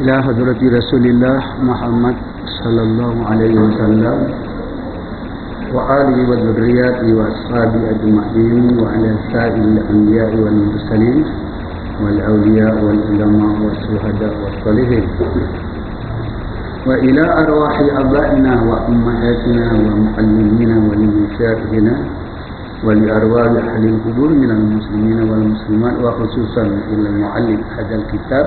إلى حضرة رسول الله محمد صلى الله عليه وسلم وآله وذرياته وأصحابه أجمعين وعلى سائر الأنبياء والمرسلين والأولياء والعلماء والشهداء والصالحين. وإلى أرواح أبائنا وأمهاتنا ومعلمينا ولمشايخنا ولأرواح أهل القبور من المسلمين والمسلمات وخصوصا إلى المعلم هذا الكتاب.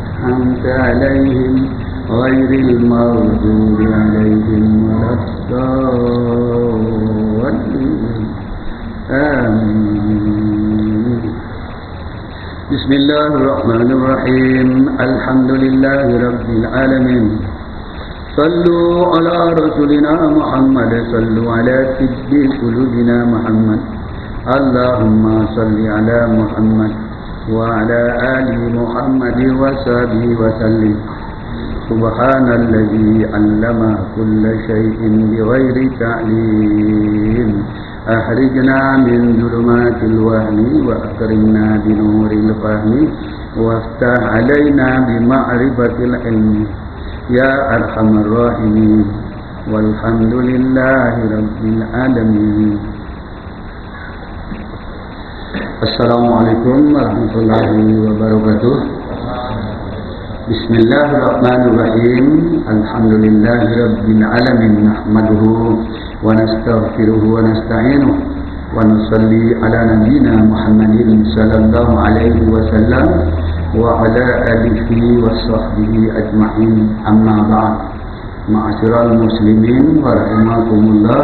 أنعمت عليهم غير المغضوب عليهم ولا الضالين. آمين. بسم الله الرحمن الرحيم. الحمد لله رب العالمين. صلوا على رسولنا محمد. صلوا على سيد قلوبنا محمد. اللهم صل على محمد. وعلى آل محمد وصحبه وسلم سبحان الذي علم كل شيء بغير تعليم أخرجنا من ظلمات الوهم وأكرمنا بنور الفهم وافتح علينا بمعرفة العلم يا أرحم الراحمين والحمد لله رب العالمين السلام عليكم ورحمة الله وبركاته. بسم الله الرحمن الرحيم. الحمد لله رب العالمين نحمده ونستغفره ونستعينه ونصلي على نبينا محمد صلى الله عليه وسلم وعلى آله وصحبه أجمعين. أما بعد معاشر المسلمين ورحمكم الله.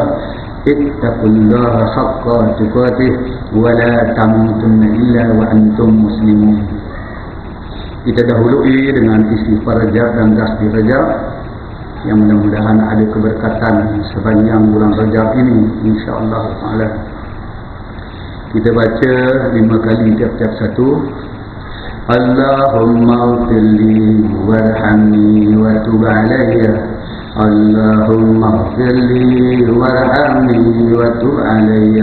Ittaqullaha haqqa tuqatih la tamutunna illa wa antum muslimun. Kita dahului dengan istighfar Rajab dan tasbih Rajab yang mudah-mudahan ada keberkatan sepanjang bulan Rajab ini insya-Allah taala. Kita baca lima kali tiap-tiap satu. Allahumma firli warhamni wa tub alayya اللهم اغفر لي وارحمني وتب علي.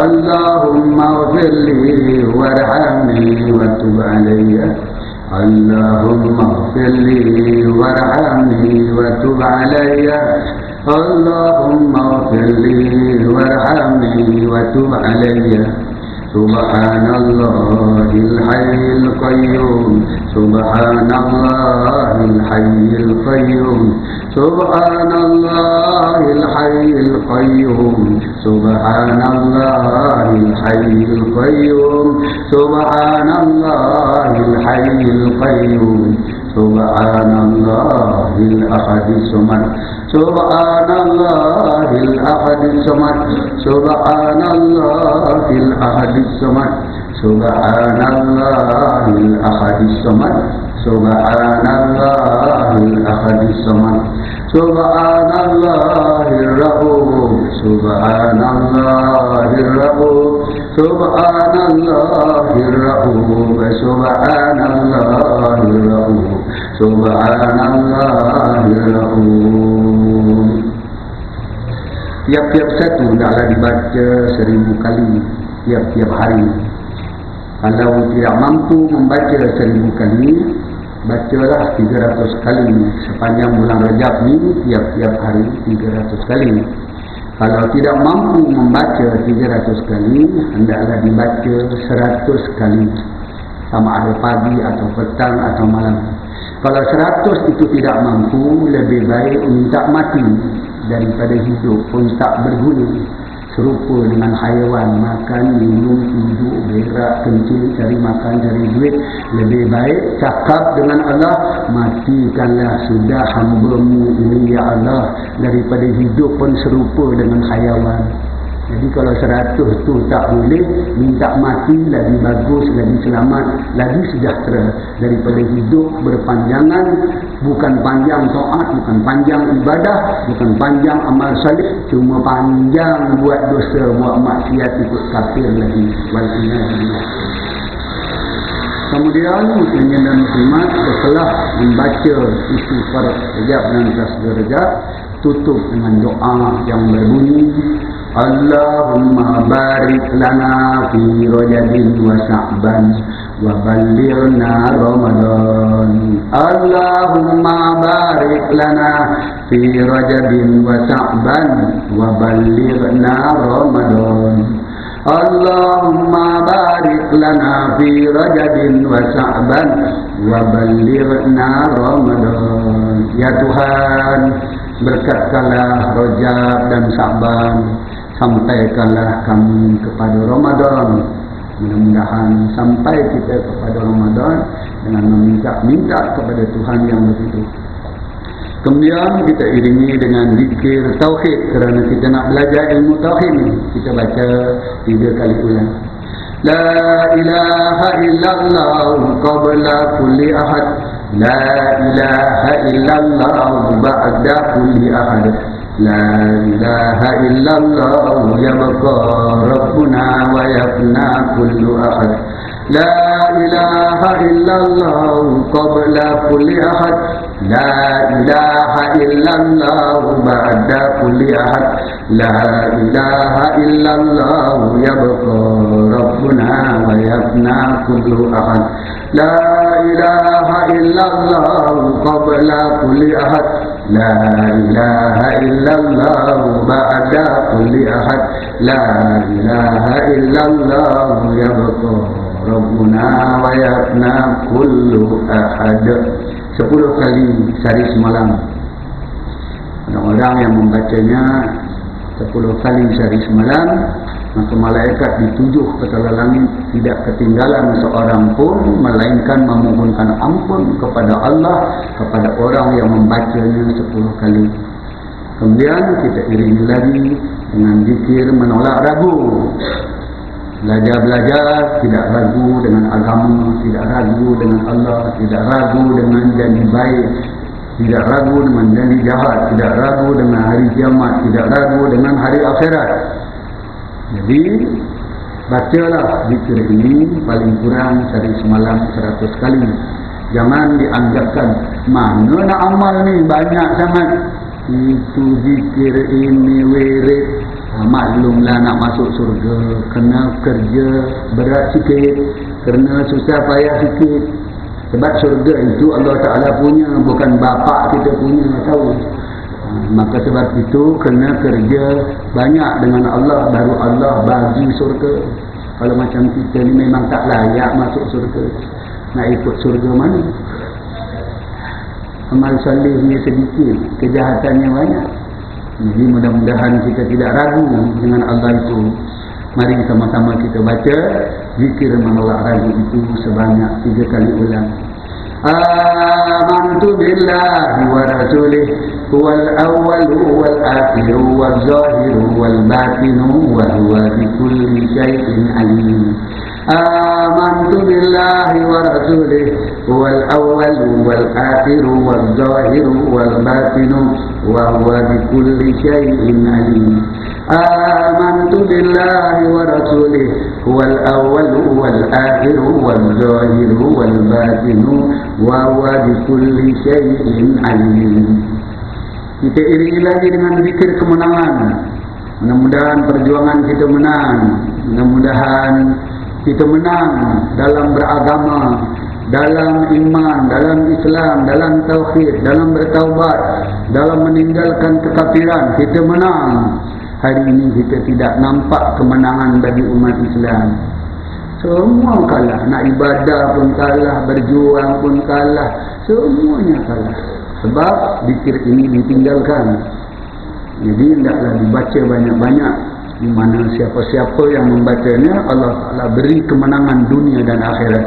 اللهم اغفر لي وارحمني وتب علي. اللهم اغفر لي وارحمني وتب علي. اللهم اغفر لي وارحمني وتب علي. سبحان الله الحي القيوم. سبحان الله الحي القيوم. سبحان الله الحي القيوم. سبحان الله الحي القيوم. سبحان الله الحي القيوم. سبحان الله الأحد الصمد سبحان الله الأحد الصمد سبحان الله الأحد الصمد سبحان الله الأحد الصمد Subhanallahil Ahadi Samad Subhanallahil Rabb Subhanallahil Rabb Subhanallahil Rabb Subhanallahil Rabb Subhanallahil Rabb Tiap-tiap satu hendaklah dibaca seribu kali tiap-tiap hari. Kalau tidak mampu membaca seribu kali, bacalah 300 kali. Sepanjang bulan Rajab ni tiap-tiap hari 300 kali. Kalau tidak mampu membaca 300 kali hendaklah dibaca 100 kali. Sama ada pagi atau petang atau malam. Kalau 100 itu tidak mampu lebih baik minta mati daripada hidup pun tak berguna serupa dengan haiwan makan, minum, duduk, berak, kencing, cari makan, cari duit. Lebih baik cakap dengan Allah matikanlah sudah hambamu ini ya Allah. Daripada hidup pun serupa dengan haiwan Jadi kalau seratus tu tak boleh, minta mati lagi bagus, lagi selamat, lagi sejahtera daripada hidup berpanjangan, bukan panjang taat, bukan panjang ibadah, bukan panjang amal salih, cuma panjang buat dosa, buat maksiat ikut kafir lagi. Kemudian muslimnya dan muslimat setelah membaca isi para rejab dan rejab tutup dengan doa yang berbunyi Allahumma barik lana fi rajabin wa sa'ban wa balighna ramadan. Allahumma barik lana fi rajabin wa sa'ban wa balighna ramadan. Allahumma barik lana fi rajabin wa sa'ban wa balighna ramadan. Ya Tuhan berkatkanlah Rajab dan Sa'ban sampaikanlah kami kepada Ramadan. Mudah-mudahan sampai kita kepada Ramadan dengan meminta-minta kepada Tuhan yang begitu kemudian kita iringi dengan zikir Tauhid kerana kita nak belajar ilmu Tauhid ni. Kita baca tiga kali ulang. La ilaha illallah qabla kulli ahad. La ilaha illallah ba'da kulli ahad La ilaha illallah yabqa rabbuna wa yafna kullu ahad La ilaha illallah qabla kulli ahad La ilaha illallah ba'da kulli ahad La ilaha illallah yabqa rabbuna wa yafna kullu ahad La ilaha illallah qabla kulli ahad La ilaha illallah ba'da kulli ahad La ilaha illallah yabqa rabbuna wa yafna kullu ahad Sepuluh kali sehari semalam. Orang-orang yang membacanya Sepuluh kali sehari semalam Maka malaikat ditujuh ke dalam langit Tidak ketinggalan seorang pun Melainkan memohonkan ampun kepada Allah Kepada orang yang membacanya sepuluh kali. Kemudian kita iringi lagi Dengan zikir menolak ragu. Belajar-belajar tidak ragu dengan agama Tidak ragu dengan Allah Tidak ragu dengan janji baik Tidak ragu dengan janji jahat Tidak ragu dengan hari kiamat Tidak ragu dengan hari akhirat jadi bacalah zikir ini paling kurang sehari semalam seratus kali. Jangan dianggapkan mana nak amal ni banyak sangat. Itu zikir ini wirid. Ha, maklumlah nak masuk surga. Kena kerja berat sikit. Kena susah payah sikit. Sebab surga itu Allah Ta'ala punya. Bukan bapa kita punya. Tahu maka sebab itu kena kerja banyak dengan Allah baru Allah bagi surga kalau macam kita ni memang tak layak masuk surga nak ikut surga mana amal salihnya sedikit kejahatannya banyak jadi mudah-mudahan kita tidak ragu dengan Allah itu mari sama-sama kita baca zikir menolak ragu itu sebanyak tiga kali ulang آمنت بالله ورسوله هو الأول والآخر والظاهر والباطن وهو بكل شيء عليم آمنت بالله ورسوله هو الأول والآخر والظاهر والباطن وهو بكل شيء عليم آمنت بالله ورسوله هو الأول والآخر والظاهر والباطن وهو بكل شيء عليم kita iringi lagi dengan zikir kemenangan mudah-mudahan perjuangan kita menang mudah-mudahan kita menang dalam beragama dalam iman, dalam Islam, dalam tauhid, dalam bertaubat, dalam meninggalkan kekafiran, kita menang. Hari ini kita tidak nampak kemenangan bagi umat Islam. Semua kalah. Nak ibadah pun kalah berjuang pun kalah. Semuanya kalah. Sebab zikir ini ditinggalkan. Jadi hendaklah dibaca banyak-banyak di mana siapa-siapa yang membacanya Allah Taala beri kemenangan dunia dan akhirat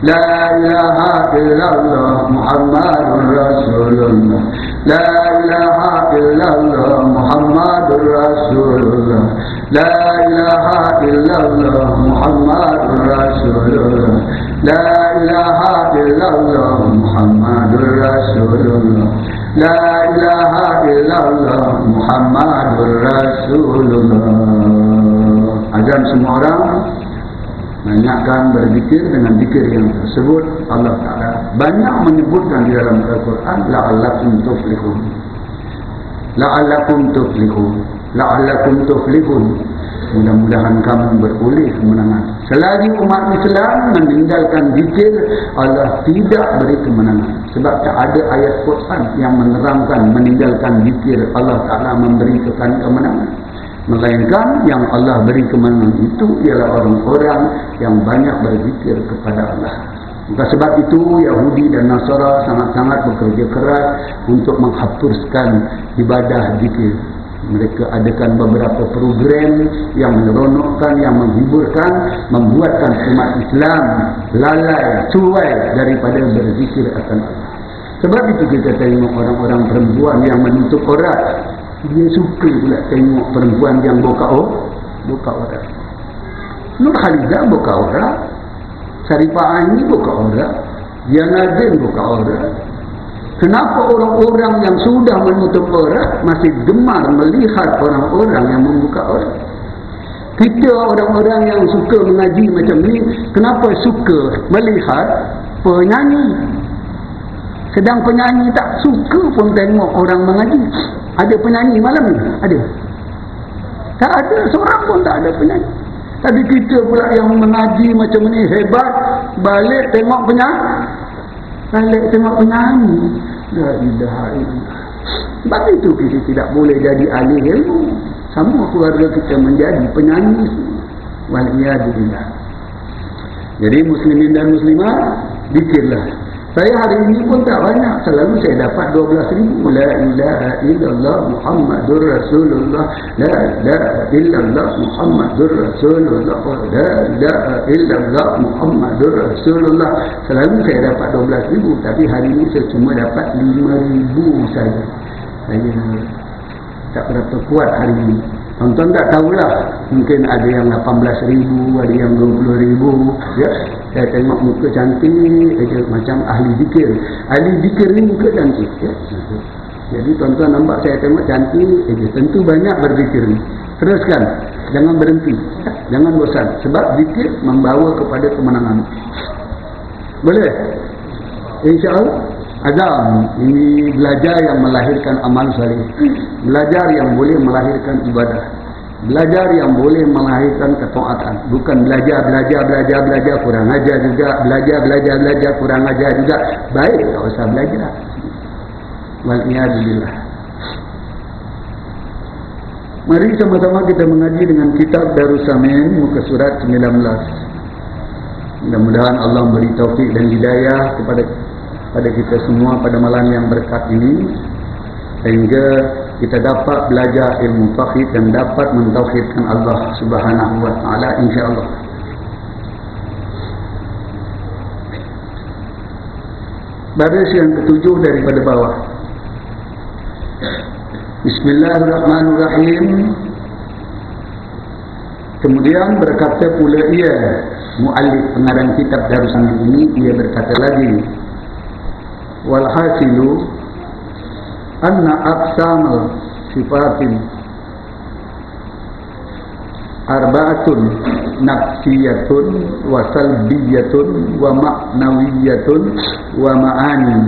لا إله إلا الله محمد رسول الله. لا إله إلا الله محمد رسول الله. لا إله إلا الله محمد رسول الله. لا إله إلا الله محمد رسول الله. لا إله إلا الله محمد رسول الله. Azan semua orang banyakkan berzikir dengan zikir yang tersebut Allah Ta'ala banyak menyebutkan di dalam Al-Quran la'allakum tuflihun. La'allakum tuflihun. La'allakum tuflihun. Mudah-mudahan kamu berpulih kemenangan. Selagi umat Islam meninggalkan zikir Allah tidak beri kemenangan. Sebab tak ada ayat Quran yang menerangkan meninggalkan zikir. Allah Ta'ala memberikan kemenangan Melainkan yang Allah beri kemenangan itu ialah orang-orang yang banyak berzikir kepada Allah. Maka sebab itu Yahudi dan Nasara sangat-sangat bekerja keras untuk menghapuskan ibadah zikir. Mereka adakan beberapa program yang meneronokkan, yang menghiburkan, membuatkan umat Islam lalai, cuai daripada berzikir akan Allah. Sebab itu kita tengok orang-orang perempuan yang menutup orang dia suka pula tengok perempuan yang buka oh, buka orang. Nur Khalidah buka orang. Saripah Aini buka orang. Yang Adin buka orang. Kenapa orang-orang yang sudah menutup orang masih gemar melihat orang-orang yang membuka orang? Kita orang-orang yang suka mengaji macam ni, kenapa suka melihat penyanyi? Sedang penyanyi tak suka pun tengok orang mengaji. Ada penyanyi malam ni? Ada. Tak ada seorang pun tak ada penyanyi. Tapi kita pula yang mengaji macam ni hebat. Balik tengok penyanyi. Balik tengok penyanyi. Illallah. Sebab itu kita tidak boleh jadi ahli ilmu. Semua keluarga kita menjadi penyanyi. Waliyadillah. Jadi muslimin dan muslimah, dikirlah saya hari ini pun tak banyak. Selalu saya dapat 12 ribu. La ilaha illallah Muhammadur Rasulullah. La ilaha illallah Muhammadur Rasulullah. La ilaha illallah Muhammadur Rasulullah. Selalu saya dapat 12 ribu. Tapi hari ini saya cuma dapat 5 ribu saja. Saya tak berapa kuat hari ini. Tonton tak tahulah. Mungkin ada yang 18 ribu, ada yang 20 ribu. Ya. Saya tengok muka cantik, aja macam ahli zikir. Ahli zikir ni muka cantik. Ya. Jadi tuan-tuan nampak saya tengok cantik, aja. tentu banyak berzikir ni. Teruskan. Jangan berhenti. Jangan bosan. Sebab zikir membawa kepada kemenangan. Boleh? InsyaAllah. Azam ini belajar yang melahirkan amal salih. Belajar yang boleh melahirkan ibadah. Belajar yang boleh melahirkan ketaatan. Bukan belajar, belajar, belajar, belajar kurang ajar juga. Belajar, belajar, belajar kurang ajar juga. Baik, tak usah belajar. Wal'iyadillah. Mari sama-sama kita mengaji dengan kitab Darussamin muka surat 19. Mudah-mudahan Allah memberi taufik dan hidayah kepada pada kita semua pada malam yang berkat ini sehingga kita dapat belajar ilmu tauhid dan dapat mentauhidkan Allah Subhanahu wa taala insyaallah. Baris yang ketujuh daripada bawah. Bismillahirrahmanirrahim. Kemudian berkata pula ia muallif pengarang kitab Darussan ini ia berkata lagi walhasilu anna aqsamu sifatin arba'atun nafsiyatun wa salbiyatun wa ma'nawiyatun wa ma'ani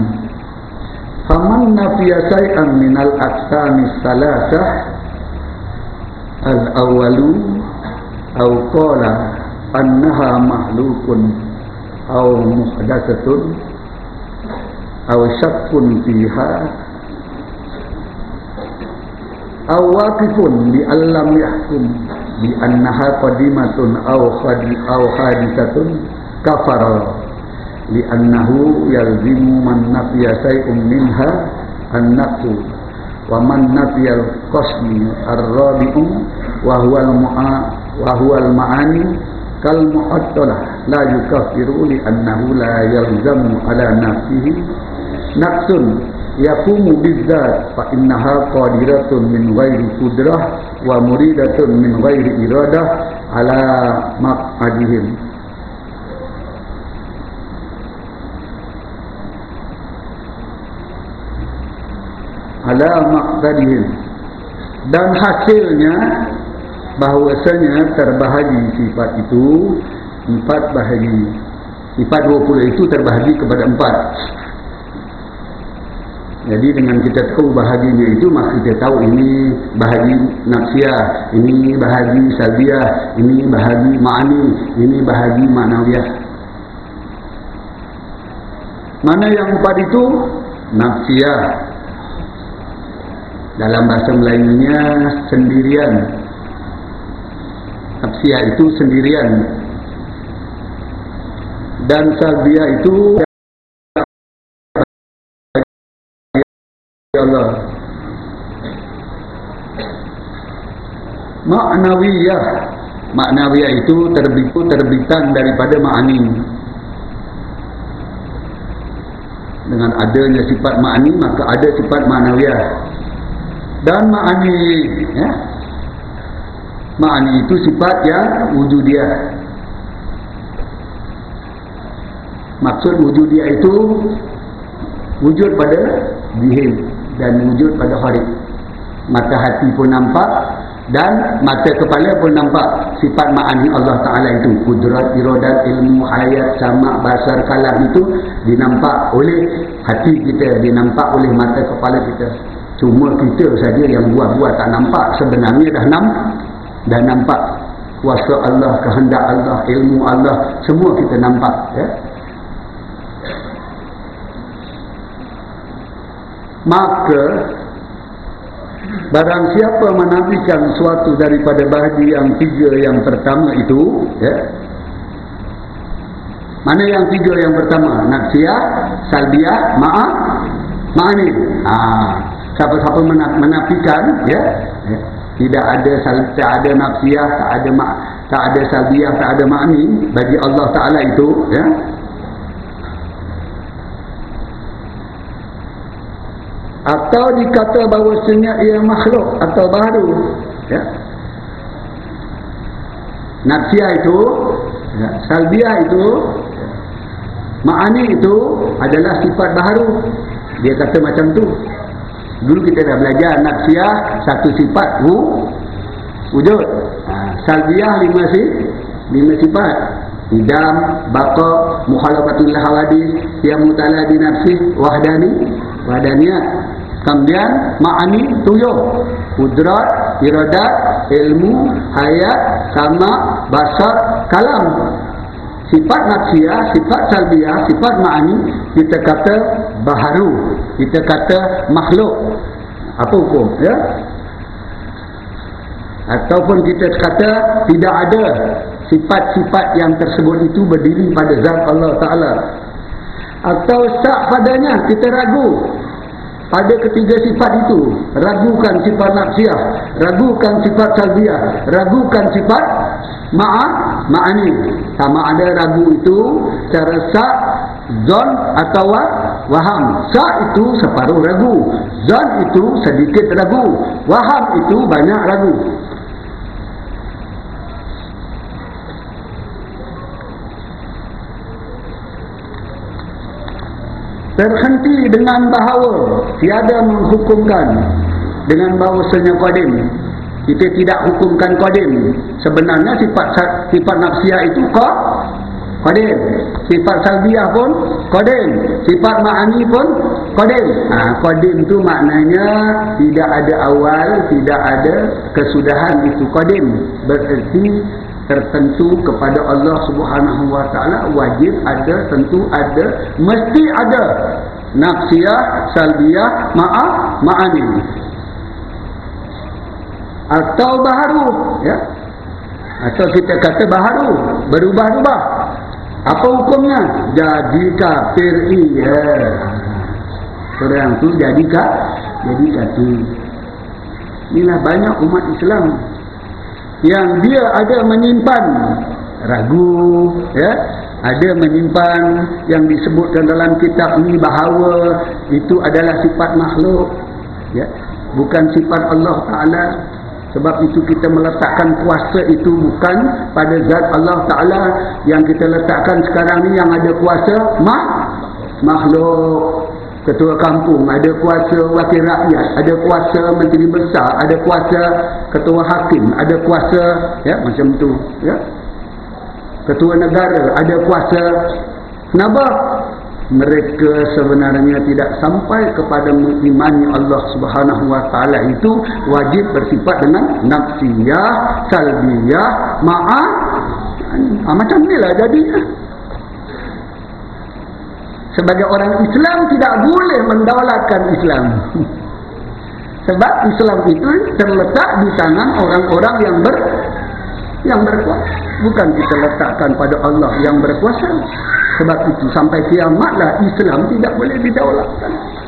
faman nafiya shay'an min al-aqsami salasah al-awwalu aw qala annaha mahlukun aw syakkun fiha. Awaqifun bi allam yahkum. Bi annaha qadimatun aw khadi aw hadisatun kafara. Li annahu yalzimu man nafiya shay'un minha an-nafsu wa man nafiya al-qasmi ar-rabi'u wa huwa al-ma'a wa huwa al-ma'ani kal mu'attalah la yukaffiru li annahu la yalzamu ala nafsihi nafsun. Yakumu bizzat fa innaha qadiratun min ghairi qudrah wa muridatun min ghairi iradah ala maqadihim. Ala maqadihim. Dan hasilnya bahawasanya terbahagi sifat itu empat bahagi sifat 20 itu terbahagi kepada empat jadi dengan kita tahu bahaginya itu maka kita tahu ini bahagi nafsiyah, ini bahagi salbiyah, ini bahagi ma'ani, ini bahagi ma'nawiyah. Mana yang empat itu? Nafsiyah. Dalam bahasa Melayunya sendirian. Nafsiyah itu sendirian. Dan salbiyah itu Allah. Ma'nawiyah Ma'nawiyah itu terbit, terbitan daripada ma'ani Dengan adanya sifat ma'ani Maka ada sifat ma'nawiyah Dan ma'ani ya, Ma'ani itu sifat yang wujud dia Maksud wujud dia itu Wujud pada dihim dan wujud pada hari mata hati pun nampak dan mata kepala pun nampak sifat ma'ani Allah Ta'ala itu. Kudrat, iradat, ilmu, hayat, sama, basar, kalam itu dinampak oleh hati kita dinampak oleh mata kepala kita. Cuma kita saja yang buat-buat tak nampak sebenarnya dah nampak dah nampak. Kuasa Allah, kehendak Allah, ilmu Allah semua kita nampak ya? Maka barang siapa menafikan suatu daripada bahagi yang tiga yang pertama itu ya mana yang tiga yang pertama nafsiyah salbiah ma'ah ma'ani ha. siapa-siapa menafikan ya, ya tidak ada tak ada nafsiyah tak ada ma tak ada salbiah tak ada ma'ani bagi Allah Taala itu ya atau dikata bahawasanya ia makhluk atau baru ya nafsiyah itu ya. salbiah itu ma'ani itu adalah sifat baru dia kata macam tu dulu kita dah belajar nafsiyah satu sifat wu, wujud ha. salbiah lima si lima sifat idam, baqa, mukhalafatul hawadis yang mutala di nafsi wahdani wahdaniat kemudian ma'ani tuyuh. Kudrat, iradat, ilmu hayat, sama basar, kalam. Sifat nafsiyah, sifat salbiyah sifat ma'ani kita kata baharu. Kita kata makhluk. Apa hukum ya? Ataupun kita kata tidak ada sifat-sifat yang tersebut itu berdiri pada zat Allah Ta'ala. Atau tak padanya kita ragu pada ketiga sifat itu. Ragukan sifat nafsiyah. Ragukan sifat salbiah ragukan sifat ma'a ma'ani. Sama ada ragu itu secara sa' zon atau waham. Sa' itu separuh ragu. Zon itu sedikit ragu. Waham itu banyak ragu terhenti dengan bahawa tiada menghukumkan dengan bahawasanya qadim. Kita tidak hukumkan qadim. Sebenarnya sifat sifat nafsiyah itu qadim. Sifat salbiah pun qadim. Sifat ma'ani pun qadim. Ha, qadim tu maknanya tidak ada awal tidak ada kesudahan itu qadim. Berarti tertentu kepada Allah Subhanahu wa taala wajib ada tentu ada mesti ada. Nafsiyah salbiyah ma'a ma'ani. Atau baharu ya. Atau kita kata baharu berubah-ubah. Apa hukumnya? Jadi kafir iya. Orang tu jadi kah jadi kafir. Inilah banyak umat Islam yang dia ada menyimpan ragu ya ada menyimpan yang disebutkan dalam kitab ni bahawa itu adalah sifat makhluk ya. Bukan sifat Allah taala. Sebab itu kita meletakkan kuasa itu bukan pada zat Allah taala. Yang kita letakkan sekarang ni yang ada kuasa mak makhluk ketua kampung ada kuasa wakil rakyat ada kuasa menteri besar ada kuasa ketua hakim ada kuasa ya macam tu ya. Ketua negara ada kuasa kenapa mereka sebenarnya tidak sampai kepada mengimani Allah Subhanahu wa taala. Itu wajib bersifat dengan nafsiyah salbiyah ma'a ah, macam inilah jadinya sebagai orang Islam tidak boleh mendaulatkan Islam. Sebab Islam itu terletak di tangan orang-orang yang ber yang berkuasa. Bukan kita letakkan pada Allah yang berkuasa. Sebab itu sampai kiamatlah Islam tidak boleh didaulatkan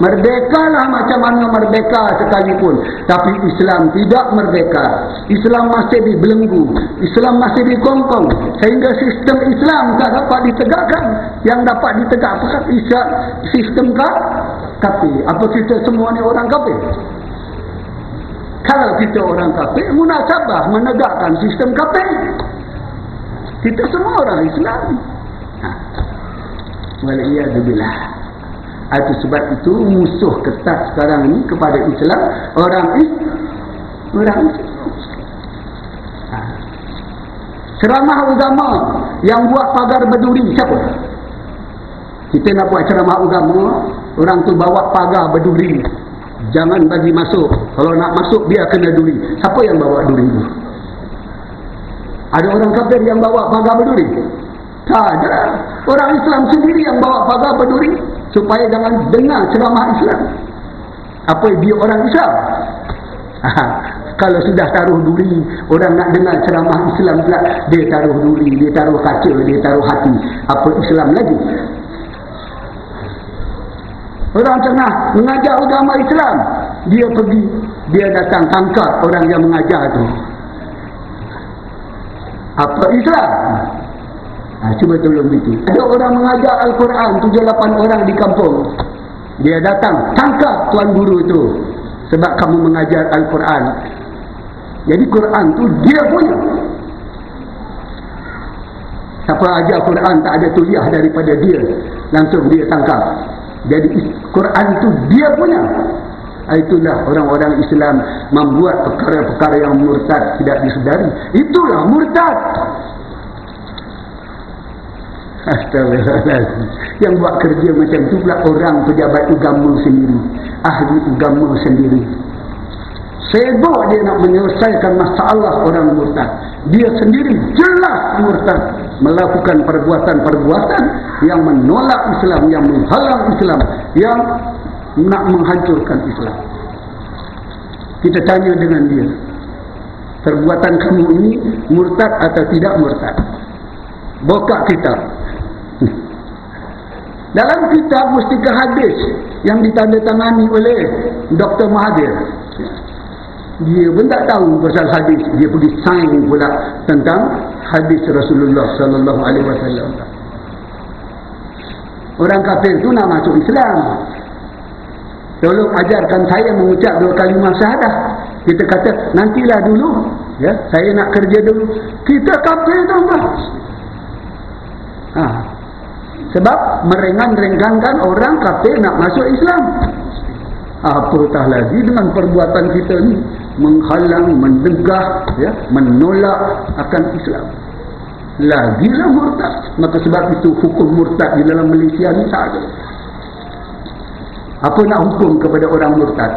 Merdeka lah macam mana merdeka sekalipun. Tapi Islam tidak merdeka. Islam masih dibelenggu. Islam masih dikongkong. Sehingga sistem Islam tak dapat ditegakkan. Yang dapat ditegakkan isyak sistem kah? Kafir. Apa kita semua ni orang kafir? Kalau kita orang kafir, munasabah menegakkan sistem kafir. Kita semua orang Islam. Ha. Waliyahzubillah. Itu sebab itu musuh ketat sekarang ni kepada Islam orang Islam. Orang. Ha. Ceramah agama yang buat pagar berduri siapa? Kita nak buat ceramah agama, orang tu bawa pagar berduri. Jangan bagi masuk. Kalau nak masuk dia kena duri. Siapa yang bawa duri itu? Ada orang kafir yang bawa pagar berduri? Tak ada. Orang Islam sendiri yang bawa pagar berduri supaya jangan dengar ceramah Islam. Apa dia orang Islam? Kalau sudah taruh duri orang nak dengar ceramah Islam pula dia taruh duri dia taruh kaca dia taruh hati. Apa Islam lagi? Orang tengah mengajar agama Islam dia pergi dia datang tangkap orang yang mengajar tu. Apa Islam Ha, cuba tolong itu. Ada orang mengajar Al-Quran, tujuh lapan orang di kampung. Dia datang, tangkap tuan guru itu. Sebab kamu mengajar Al-Quran. Jadi Quran tu dia punya. Siapa ajar Quran tak ada tuliah daripada dia. Langsung dia tangkap. Jadi Quran tu dia punya. Ha, itulah orang-orang Islam membuat perkara-perkara yang murtad tidak disedari. Itulah murtad. Astagfirullahaladzim. Yang buat kerja macam tu pula orang pejabat agama sendiri. Ahli agama sendiri. Sebab dia nak menyelesaikan masalah orang murtad. Dia sendiri jelas murtad. Melakukan perbuatan-perbuatan yang menolak Islam. Yang menghalang Islam. Yang nak menghancurkan Islam. Kita tanya dengan dia. Perbuatan kamu ini murtad atau tidak murtad? Buka kitab. Dalam kitab Mustika Hadis yang ditandatangani oleh Dr. Mahathir. Dia pun tak tahu pasal hadis. Dia pergi sign pula tentang hadis Rasulullah sallallahu alaihi wasallam. Orang kafir tu nak masuk Islam. Tolong ajarkan saya mengucap dua kalimah syahadah. Kita kata nantilah dulu. Ya, saya nak kerja dulu. Kita kafir tu? Ha, sebab meringan-ringankan orang kafir nak masuk Islam. Apatah lagi dengan perbuatan kita ni menghalang, mendegah, ya, menolak akan Islam. Lagilah murtad. Maka sebab itu hukum murtad di dalam Malaysia ni tak ada. Apa nak hukum kepada orang murtad?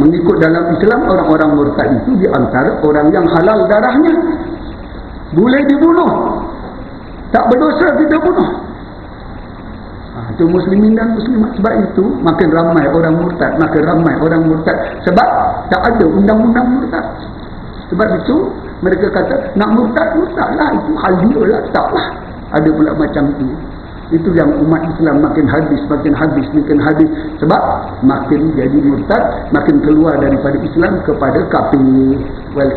Mengikut dalam Islam, orang-orang murtad itu di antara orang yang halal darahnya. Boleh dibunuh. Tak berdosa kita bunuh itu muslimin dan muslimat. Sebab itu makin ramai orang murtad makin ramai orang murtad. Sebab tak ada undang-undang murtad. Sebab itu mereka kata nak murtad murtad lah itu hal dia lah. Tak lah ada pula macam itu itu yang umat Islam makin habis makin habis makin habis. Sebab makin jadi murtad makin keluar daripada Islam kepada kafir. Wal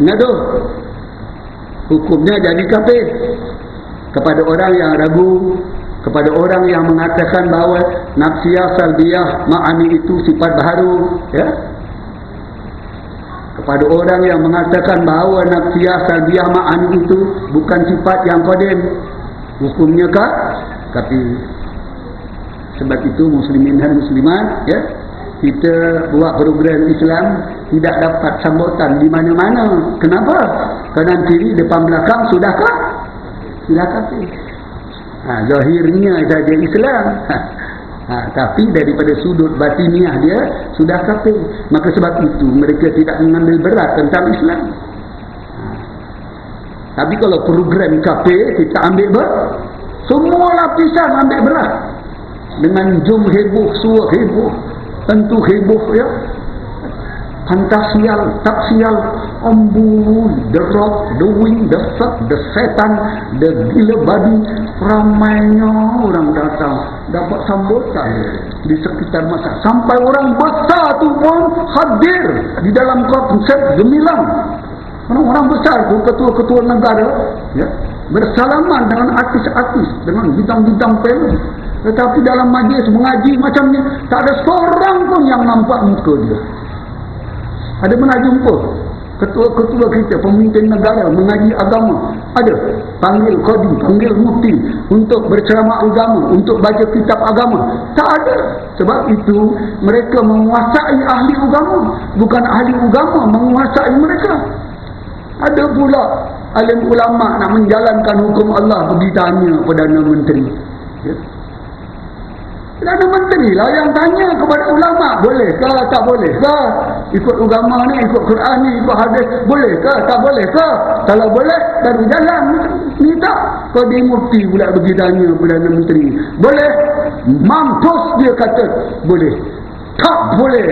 tu. Hukumnya jadi kafir. Kepada orang yang ragu kepada orang yang mengatakan bahawa nafsiyah salbiyah ma'ani itu sifat baharu ya. Kepada orang yang mengatakan bahawa nafsiyah salbiyah ma'ani itu bukan sifat yang kodim hukumnya kah? tapi sebab itu muslimin dan muslimat ya kita buat program Islam tidak dapat sambutan di mana-mana. Kenapa? kanan kiri depan belakang sudahkah? sudah kafir ha, zahirnya saja Islam. Ha, tapi daripada sudut batiniah dia sudah kafir maka sebab itu mereka tidak mengambil berat tentang Islam. Ha. tapi kalau program kafir kita ambil ber semua lapisan ambil berat. Dengan jum heboh suah heboh tentu heboh ya fantasial, taksial, ambu, the rock, the wind, the fuck, the setan, the gila babi, ramainya orang datang. Dapat sambutan di sekitar masa sampai orang besar tu pun hadir di dalam konsep gemilang. Orang-orang besar tu ketua-ketua negara ya, bersalaman dengan artis-artis dengan bintang-bintang film. Tetapi dalam majlis mengaji macam ni tak ada seorang pun yang nampak muka dia ada pernah jumpa ketua-ketua kita, pemimpin negara mengaji agama. Ada. Panggil kodi, panggil mufti untuk berceramah agama, untuk baca kitab agama. Tak ada. Sebab itu mereka menguasai ahli agama. Bukan ahli agama menguasai mereka. Ada pula alim ulama nak menjalankan hukum Allah pergi tanya Perdana Menteri. Ya. Perdana Menteri lah yang tanya kepada ulama boleh ke tak boleh ke? Ikut agama ni ikut Quran ni ikut hadis boleh ke tak boleh ke? Kalau boleh baru jalan. Ni tak. Kau di mufti pula pergi tanya Perdana Menteri. Boleh? Mampus dia kata. Boleh. Tak boleh.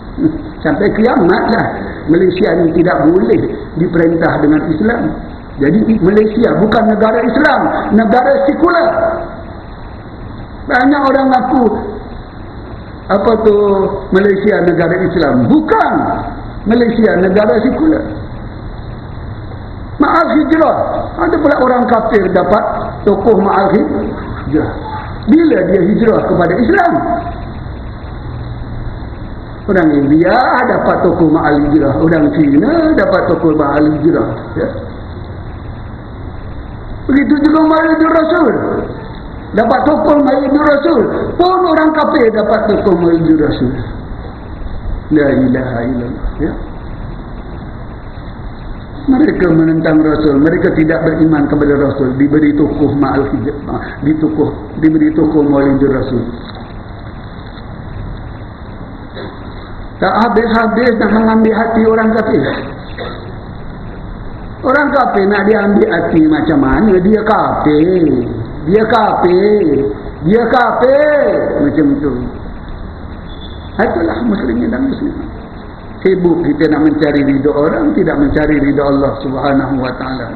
Sampai kiamat lah. Malaysia ni tidak boleh diperintah dengan Islam. Jadi Malaysia bukan negara Islam. Negara sekular banyak orang ngaku apa tu Malaysia negara Islam. Bukan. Malaysia negara sekular. Ma'al hijrah. Ada pula orang kafir dapat tokoh ma'al hijrah. Bila dia hijrah kepada Islam? Orang India dapat tokoh ma'al hijrah. Orang Cina dapat tokoh ma'al hijrah. Ya? Begitu juga ma'al Rasul dapat tokoh Maulid Rasul pun orang kafir dapat tokoh Maulid Rasul la ilaha illallah ya. Mereka menentang Rasul. Mereka tidak beriman kepada Rasul. Diberi tokoh ma'al hijab di tokoh diberi tokoh Maulid Rasul tak habis-habis nak mengambil hati orang kafir. Orang kafir nak diambil hati macam mana dia kafir dia kafir. Dia kafir. Macam tu. Itulah muslimnya dan muslim. Sibuk kita nak mencari ridha orang tidak mencari ridha Allah subhanahu wa ta'ala.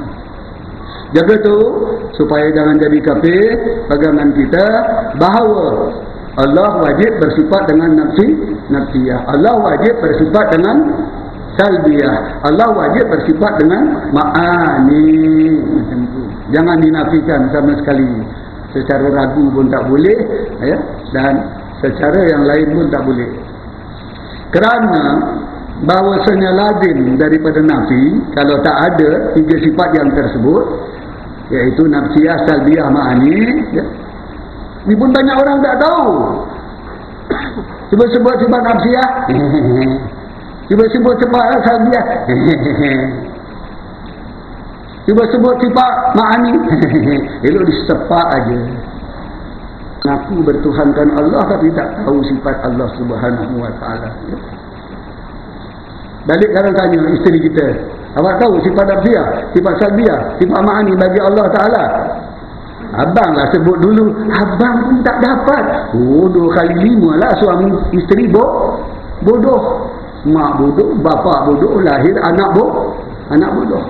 Jaga tu supaya jangan jadi kafir pegangan kita? Bahawa Allah wajib bersifat dengan nafsi nafsiyah. Allah wajib bersifat dengan salbiyah Allah wajib bersifat dengan ma'ani jangan dinafikan sama sekali. Secara ragu pun tak boleh ya dan secara yang lain pun tak boleh. Kerana bahawasanya lazim daripada nafi kalau tak ada tiga sifat yang tersebut iaitu nafsiyah salbiyah ma'ani ya. ni pun banyak orang tak tahu. Cuba sebut sifat nafsiyah. Cuba sebut sifat salbiyah Cuba sebut sifat ma'ani. Elok di setepak aja. Aku bertuhankan Allah tapi tak tahu sifat Allah subhanahu wa ta'ala. Balik sekarang tanya isteri kita. Awak tahu sifat nafsiyah, sifat salbiyah, sifat ma'ani bagi Allah Ta'ala. Abang lah sebut dulu. Abang pun tak dapat. Oh, dua kali lima lah suami isteri bo bodoh. Mak bodoh, bapa bodoh, lahir anak bo anak bodoh.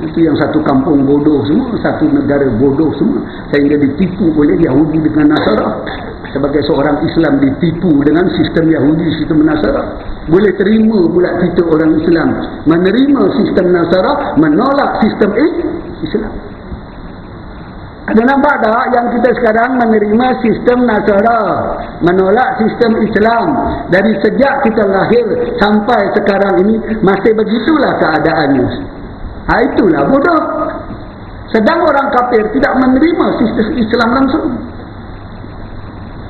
Itu yang satu kampung bodoh semua, satu negara bodoh semua. Sehingga ditipu oleh Yahudi dengan Nasara. Sebagai seorang Islam ditipu dengan sistem Yahudi, sistem Nasara. Boleh terima pula kita orang Islam. Menerima sistem Nasara, menolak sistem Islam. Ada nampak tak yang kita sekarang menerima sistem Nasara. Menolak sistem Islam. Dari sejak kita lahir sampai sekarang ini, masih begitulah keadaannya. Ha, itulah bodoh. Sedang orang kafir tidak menerima sistem Islam langsung.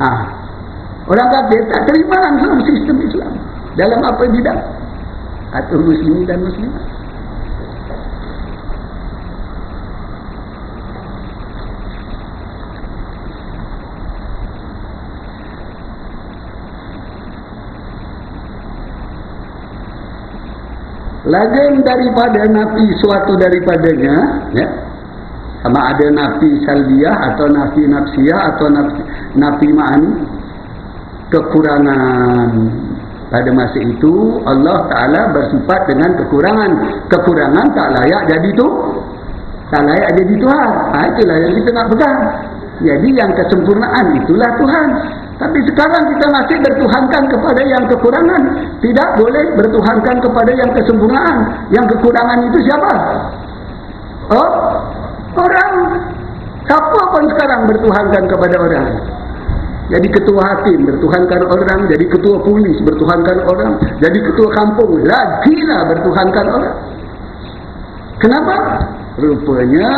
Ha. Orang kafir tak terima langsung sistem Islam. Dalam apa bidang? Atur muslimin dan muslimat. Lain daripada nafi suatu daripadanya, ya. Sama ada nafi salbiah atau nafi nafsiyah atau nafi, nafi ma'ani kekurangan. Pada masa itu Allah Taala bersifat dengan kekurangan. Kekurangan tak layak jadi tu. Tak layak jadi Tuhan. Ha, itulah yang kita nak pegang. Jadi yang kesempurnaan itulah Tuhan. Tapi sekarang kita masih bertuhankan kepada yang kekurangan. Tidak boleh bertuhankan kepada yang kesempurnaan. Yang kekurangan itu siapa? Oh, orang. Siapa pun sekarang bertuhankan kepada orang. Jadi ketua hakim bertuhankan orang. Jadi ketua polis bertuhankan orang. Jadi ketua kampung lagilah bertuhankan orang. Kenapa? Rupanya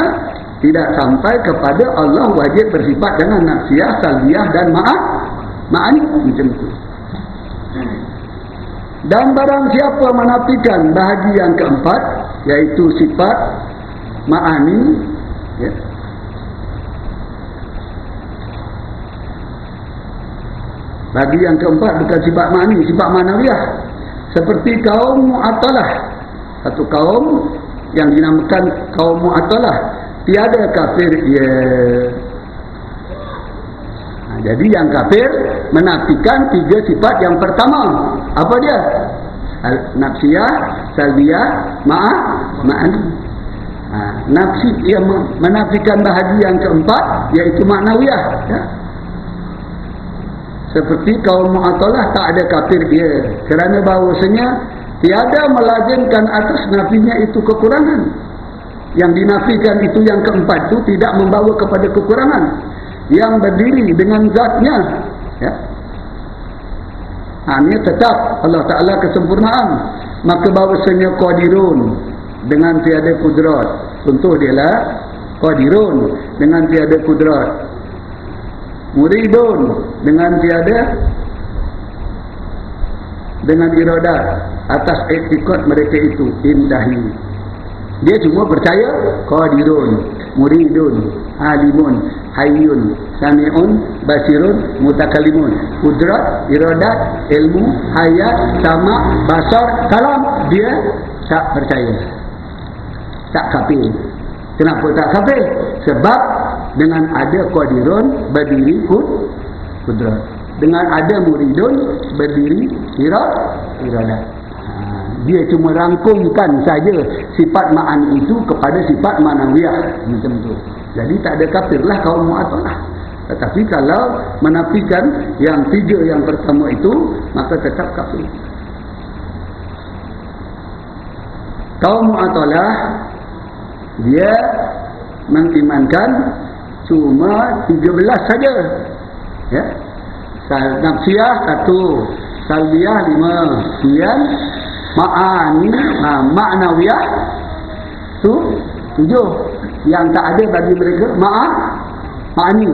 tidak sampai kepada Allah wajib bersifat dengan nafsiyah, salbiah dan maaf ma'ani? Macam itu dan barang siapa menafikan bahagian yang keempat yaitu sifat ma'ani ya, bagi yang keempat bukan sifat ma'ani sifat ma'nawiyah seperti kaum mu'atalah. Satu kaum yang dinamakan kaum mu'atalah. Tiada kafir ya jadi yang kafir menafikan tiga sifat yang pertama. Apa dia? Nafsiyah, salbiyah, ma'ah, ma'ani. Ha, nafsi yang menafikan bahagian keempat iaitu maknawiyah ya. seperti kaum mu'atalah tak ada kafir dia kerana bahawasanya tiada melazimkan atas nafinya itu kekurangan yang dinafikan itu yang keempat itu tidak membawa kepada kekurangan yang berdiri dengan zatnya. Ya. Ha, ini tetap Allah Ta'ala kesempurnaan. Maka bahawasanya qadirun dengan tiada kudrat. Contoh dia lah qadirun dengan tiada kudrat. Muridun dengan tiada dengan iradat atas etikot mereka itu indahi dia cuma percaya qadirun muridun alimun hayyun sami'un basirun mutakalimun. Kudrat iradat ilmu hayat sama basar kalam. Dia tak percaya. Tak kafir. Kenapa tak kafir? Sebab dengan ada qadirun berdiri kud kudrat. Dengan ada muridun berdiri iradat ha, dia cuma rangkumkan saja sifat ma'an itu kepada sifat manawiyah macam tu jadi tak ada kafirlah kaum mu'atalah. Tetapi kalau menafikan yang tiga yang pertama itu, maka tetap kafir. Kaum mu'atalah, dia mengimankan cuma tiga belas saja. Ya. Nafsiyah satu, salbiah lima, sembilan, ma'ani, ha, ma'nawiyah, tu, tujuh. Yang tak ada bagi mereka maaf ma'ani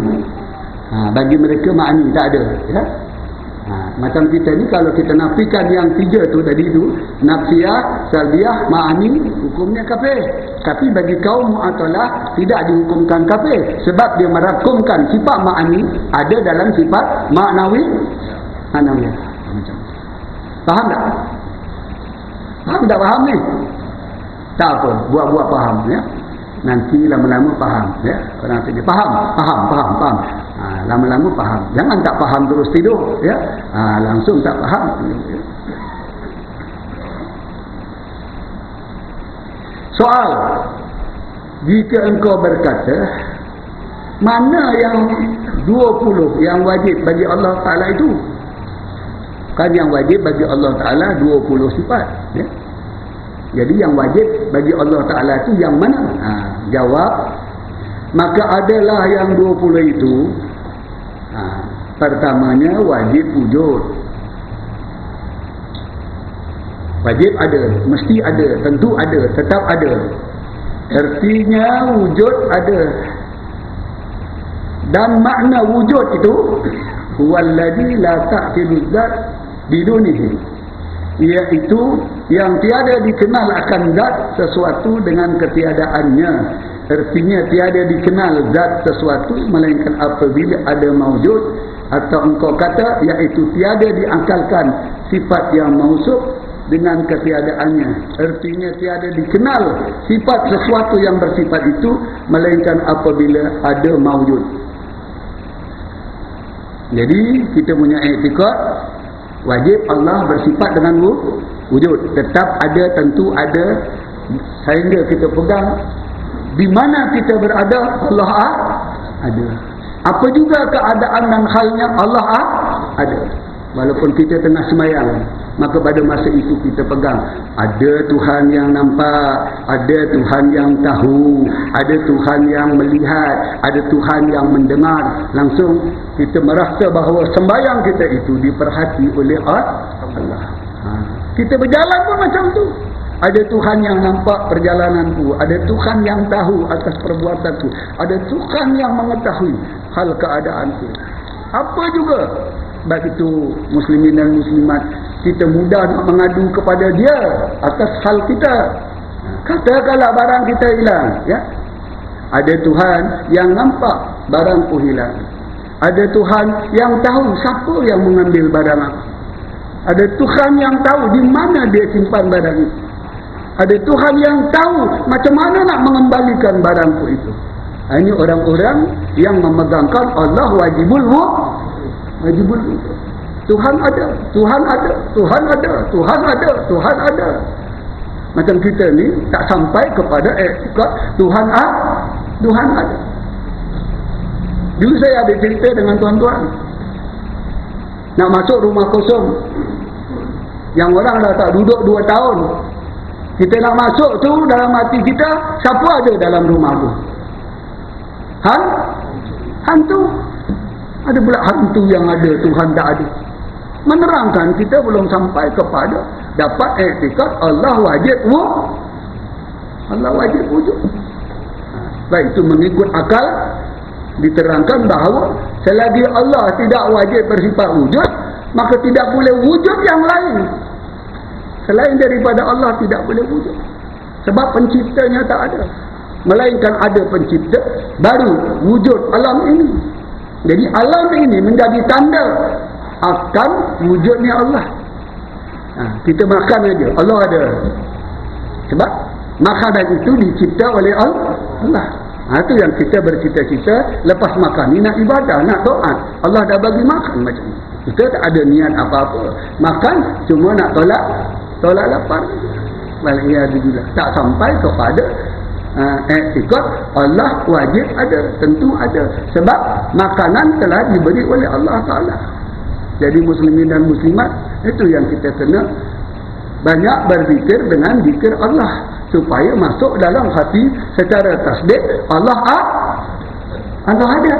ha, bagi mereka ma'ani tak ada ya? ha, macam kita ni kalau kita nafikan yang tiga tu tadi tu nafsiyah, salbiah, ma'ani hukumnya kafir. Tapi bagi kaum mu'atalah tidak dihukumkan kafir. Sebab dia merakumkan sifat ma'ani ada dalam sifat ma'nawi ma'nawi macam faham tak? Faham tak faham ni. Tak apa buat-buat faham ya. Nanti lama-lama faham ya. Orang tanya faham faham faham faham. Ha, lama-lama faham. Jangan tak faham terus tidur ya. Ha, langsung tak faham. Soal. Jika engkau berkata mana yang 20 yang wajib bagi Allah Ta'ala itu kan yang wajib bagi Allah Ta'ala 20 sifat ya? jadi yang wajib bagi Allah Ta'ala itu yang mana? Ha, jawab maka adalah yang 20 itu. Ha, pertamanya wajib wujud. Wajib ada mesti ada tentu ada tetap ada. Artinya wujud ada. Dan makna wujud itu huwallazi la ta'tilu dzat bidunihi iaitu yang tiada dikenal akan zat sesuatu dengan ketiadaannya. Artinya tiada dikenal zat sesuatu melainkan apabila ada maujud atau engkau kata iaitu tiada diangkalkan sifat yang mausuf dengan ketiadaannya. Artinya tiada dikenal sifat sesuatu yang bersifat itu melainkan apabila ada maujud jadi kita punya etikot wajib Allah bersifat dengan wujud. Tetap ada tentu ada. Sehingga kita pegang di mana kita berada Allah ada. Apa juga keadaan dan halnya Allah ada. Walaupun kita tengah semayang maka pada masa itu kita pegang ada Tuhan yang nampak ada Tuhan yang tahu ada Tuhan yang melihat ada Tuhan yang mendengar. Langsung kita merasa bahawa sembahyang kita itu diperhati oleh Allah. Ha. kita berjalan pun macam tu. Ada Tuhan yang nampak perjalananku ada Tuhan yang tahu atas perbuatanku ada Tuhan yang mengetahui hal keadaanku. Apa juga? Sebab itu muslimin dan muslimat kita mudah nak mengadu kepada dia atas hal kita. Katakanlah barang kita hilang ya. Ada Tuhan yang nampak barangku hilang. Ada Tuhan yang tahu siapa yang mengambil barang aku. Ada Tuhan yang tahu di mana dia simpan barang itu. Ada Tuhan yang tahu macam mana nak mengembalikan barangku itu. Ini orang-orang yang memegangkan Allah wajibul wajibul Tuhan ada, Tuhan ada, Tuhan ada, Tuhan ada, Tuhan ada. Macam kita ni tak sampai kepada etikat Tuhan ah, Tuhan ada. Dulu saya ada cerita dengan tuan-tuan. Nak masuk rumah kosong. Yang orang dah tak duduk dua tahun. Kita nak masuk tu dalam hati kita, siapa ada dalam rumah tu? Han? Hantu. Ada pula hantu yang ada, Tuhan tak ada menerangkan kita belum sampai kepada dapat etikat Allah wajib wujud. Allah wajib wujud. Baik itu mengikut akal diterangkan bahawa selagi Allah tidak wajib bersifat wujud maka tidak boleh wujud yang lain. Selain daripada Allah tidak boleh wujud. Sebab penciptanya tak ada. Melainkan ada pencipta baru wujud alam ini. Jadi alam ini menjadi tanda akan wujudnya Allah. Ha, kita makan aja, Allah ada. Sebab makanan itu dicipta oleh Allah. Ha, itu yang kita bercita-cita lepas makan ni nak ibadah, nak doa. Allah dah bagi makan macam ni. Kita tak ada niat apa-apa. Makan cuma nak tolak tolak lapar. Tak sampai kepada uh, etikot Allah wajib ada. Tentu ada. Sebab makanan telah diberi oleh Allah Ta'ala. Jadi muslimin dan muslimat itu yang kita kena banyak berzikir dengan zikir Allah supaya masuk dalam hati secara tasbih Allah ah, Allah ada.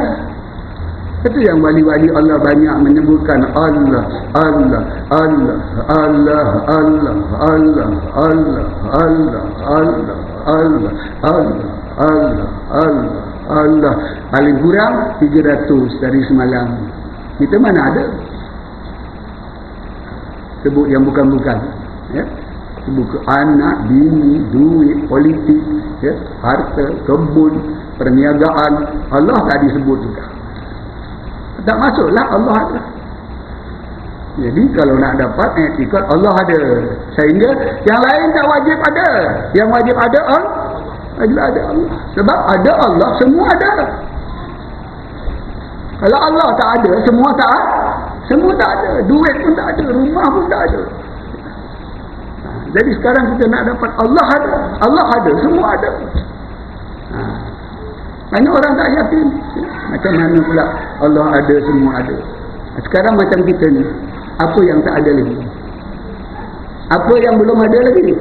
Itu yang wali-wali Allah banyak menyebutkan Allah, Allah, Allah, Allah, Allah, Allah, Allah, Allah, Allah, Allah, Allah, Allah, Allah, Allah. Paling kurang 300 dari semalam. Kita mana ada? Sebut yang bukan-bukan ya sebut anak, bini, duit, politik ya, harta, kebun perniagaan Allah tak disebut juga tak masuklah Allah Jadi kalau nak dapat etikat Allah ada. Sehingga yang lain tak wajib ada. Yang wajib ada Allah. Wajib ada Allah. Sebab ada Allah semua ada. Kalau Allah tak ada semua tak semua tak ada. Duit pun tak ada, rumah pun tak ada. Jadi sekarang kita nak dapat Allah ada. Allah ada, semua ada. Ha. Banyak orang tak yakin. Macam mana pula Allah ada, semua ada. Sekarang macam kita ni. Apa yang tak ada lagi? Apa yang belum ada lagi?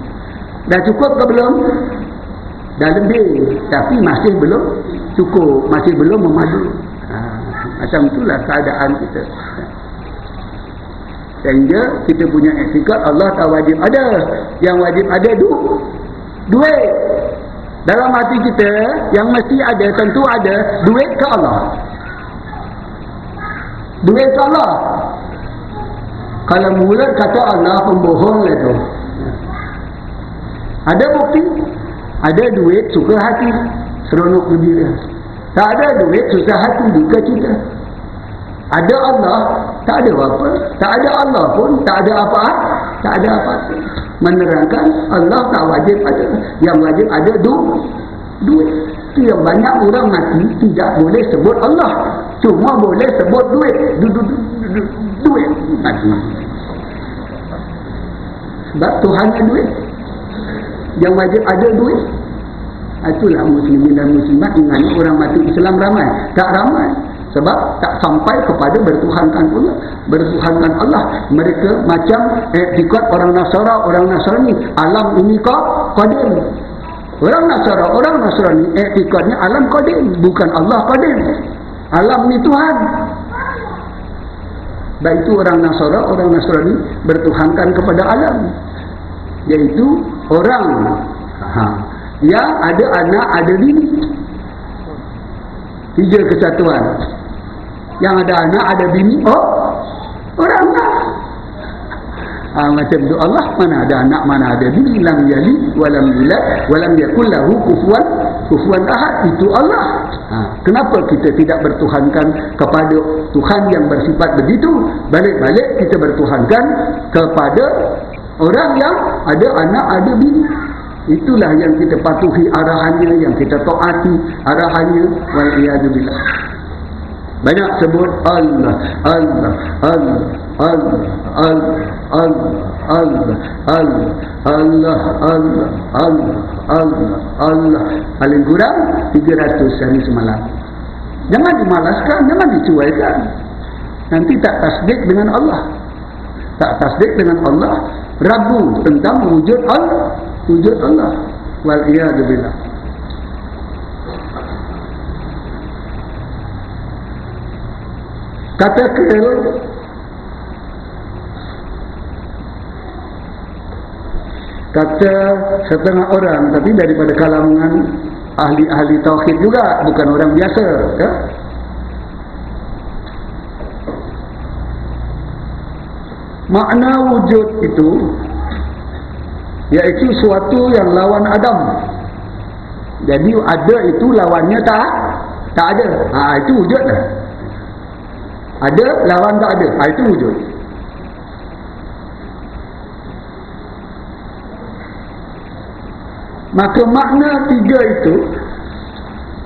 Dah cukup ke belum? Dah lebih. Tapi masih belum cukup. Masih belum memadu. Macam itulah keadaan kita. Sehingga kita punya etikat Allah tak wajib ada. Yang wajib ada du duit. Dalam hati kita yang mesti ada tentu ada duit ke Allah. Duit ke Allah. Kalau mulut kata Allah pembohong lah tu. Ada bukti? Ada duit suka hati. Seronok gembira. Tak ada duit susah hati duka cita. Ada Allah, tak ada apa. Tak ada Allah pun, tak ada apa. Tak ada apa. Menerangkan Allah tak wajib ada. Yang wajib ada du duit. Itu yang banyak orang mati tidak boleh sebut Allah. Cuma boleh sebut duit. Du, du, du, du, du, duit. Mati. Sebab Tuhan yang duit. Yang wajib ada duit. Itulah muslimin dan muslimat ingat orang mati Islam ramai. Tak ramai. Sebab tak sampai kepada bertuhankan Allah. Bertuhankan Allah. Mereka macam etikot orang Nasara, orang Nasrani. Alam ini kok qadim. Orang Nasara, orang Nasrani etikotnya alam qadim. Bukan Allah qadim. Alam ni Tuhan. Baik itu orang Nasara, orang Nasrani bertuhankan kepada alam. Yaitu orang ha, yang ada anak, ada bini. Tiga kesatuan yang ada anak ada bini. Oh orang lah ha, macam tu. Allah mana ada anak mana ada bini. Lam yali walam yulad walam yakul lahu kufuwan kufuwan ahad. Itu Allah. Ha, kenapa kita tidak bertuhankan kepada Tuhan yang bersifat begitu? Balik-balik kita bertuhankan kepada orang yang ada anak ada bini itulah yang kita patuhi arahannya yang kita taati arahannya. Iyadzubillah banyak sebut Allah Allah Allah Allah Allah Allah Allah Allah Allah. Allah paling kurang 300 hari semalam. Jangan dimalaskan jangan dicuaikan. Nanti tak tasdik dengan Allah. Tak tasdik dengan Allah ragu tentang wujud Allah wujud Allah wal iyadu billah kata kerel kata setengah orang tapi daripada kalangan ahli-ahli tauhid juga bukan orang biasa ya? makna wujud itu iaitu suatu yang lawan Adam. Jadi ada itu lawannya tak tak ada. Ha, itu wujud lah. Ada lawan tak ada. Ha, itu wujud. Maka makna tiga itu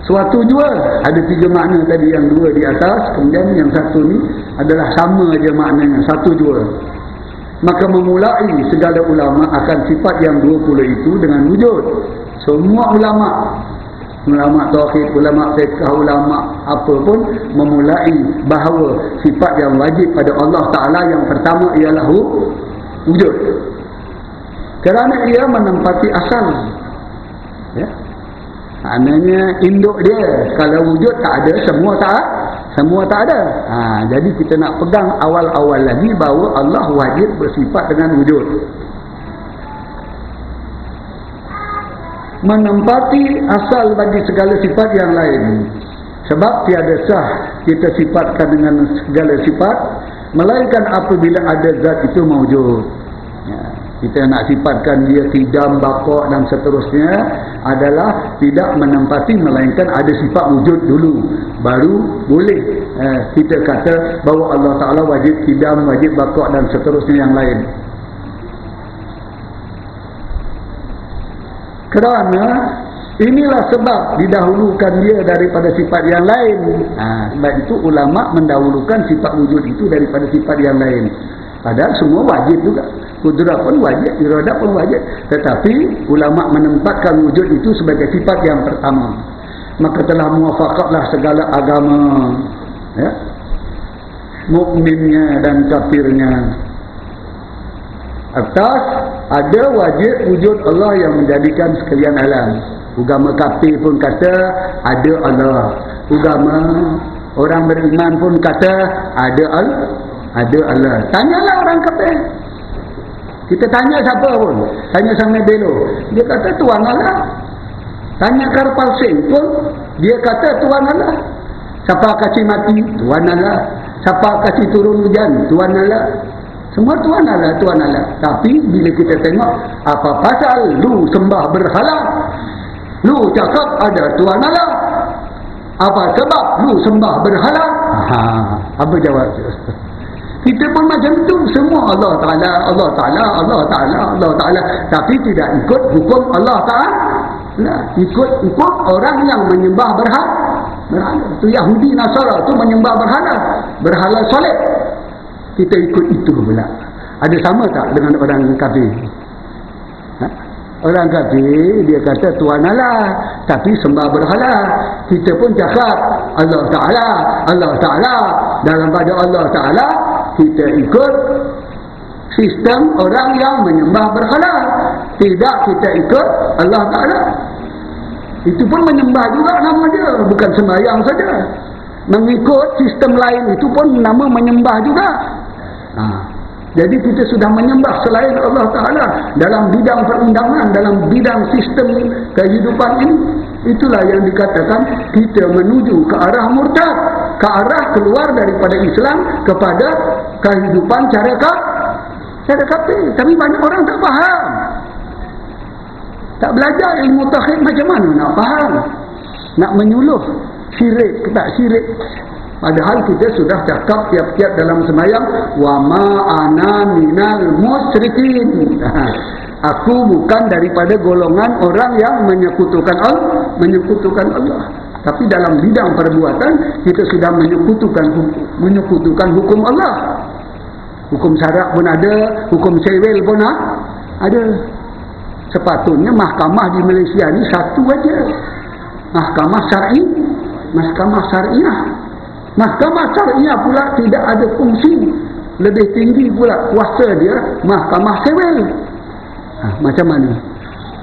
suatu jua ada tiga makna tadi yang dua di atas kemudian yang satu ni adalah sama aja maknanya satu jua maka memulai segala ulama akan sifat yang dua puluh itu dengan wujud semua ulama ulama tauhid, ulama fiqh, ulama apa pun memulai bahawa sifat yang wajib pada Allah Taala yang pertama ialah wujud. Kerana ia menempati asal. Ya. Maknanya induk dia kalau wujud tak ada semua tak semua tak ada. Ha, jadi kita nak pegang awal-awal lagi bahawa Allah wajib bersifat dengan wujud. menempati asal bagi segala sifat yang lain sebab tiada sah kita sifatkan dengan segala sifat melainkan apabila ada zat itu mewujud ya. Kita nak sifatkan dia kidam, bakok dan seterusnya adalah tidak menempati melainkan ada sifat wujud dulu. Baru boleh eh, kita kata bahawa Allah Ta'ala wajib kidam, wajib bakok dan seterusnya yang lain. Kerana inilah sebab didahulukan dia daripada sifat yang lain. Ha, sebab itu ulama mendahulukan sifat wujud itu daripada sifat yang lain. Padahal semua wajib juga kudrat pun wajib, iradat pun wajib. Tetapi ulama menempatkan wujud itu sebagai sifat yang pertama. Maka telah muafakatlah segala agama ya. Mukminnya dan kafirnya. Atas ada wajib wujud Allah yang menjadikan sekalian alam. Agama kafir pun kata ada Allah. Agama orang beriman pun kata ada Allah. Ada Allah. Tanyalah orang kafir kita tanya siapa pun tanya sama Belo dia kata Tuhan Allah tanya Karpal Singh pun dia kata Tuhan Allah siapa kasih mati Tuhan Allah siapa kasih turun hujan Tuhan Allah semua Tuhan Allah, Tuhan Allah. Tapi bila kita tengok apa pasal lu sembah berhala? Lu cakap ada Tuhan Allah. Apa sebab lu sembah berhala? Ha, apa jawab? Kita pun macam tu semua Allah Taala, Allah Taala, Allah Taala, Allah Taala, tapi tidak ikut hukum Allah Taala. Ikut hukum orang yang menyembah berhala. Berhala. Tu Yahudi Nasara tu menyembah berhala. Berhala soleh kita ikut itu pula ada sama tak dengan orang kafir? Orang kafir dia kata Tuhan Allah tapi sembah berhala. Kita pun cakap Allah Ta'ala Allah Ta'ala. Dalam pada Allah Ta'ala kita ikut sistem orang yang menyembah berhala. Tidak kita ikut Allah Ta'ala. Itu pun menyembah juga nama dia bukan sembahyang saja. Mengikut sistem lain itu pun nama menyembah juga. Ha. Jadi kita sudah menyembah selain Allah Ta'ala dalam bidang perundangan, dalam bidang sistem kehidupan ini. Itulah yang dikatakan kita menuju ke arah murtad, ke arah keluar daripada Islam kepada kehidupan cara kah? Cara kafir. Tapi banyak orang tak faham. Tak belajar ilmu takhid macam mana nak faham. Nak menyuluh syirik, tak syirik. Padahal kita sudah cakap tiap-tiap dalam semayang wa ma ana minal musyrikin. Aku bukan daripada golongan orang yang menyekutukan Allah, menyekutukan Allah. Tapi dalam bidang perbuatan kita sudah menyekutukan menyekutukan hukum Allah. Hukum syarak pun ada, hukum sewel pun ada. Sepatutnya mahkamah di Malaysia ni satu aja. Mahkamah syar'i, mahkamah syariah. Mahkamah syariah pula tidak ada fungsi. Lebih tinggi pula kuasa dia mahkamah sewel ha, macam mana?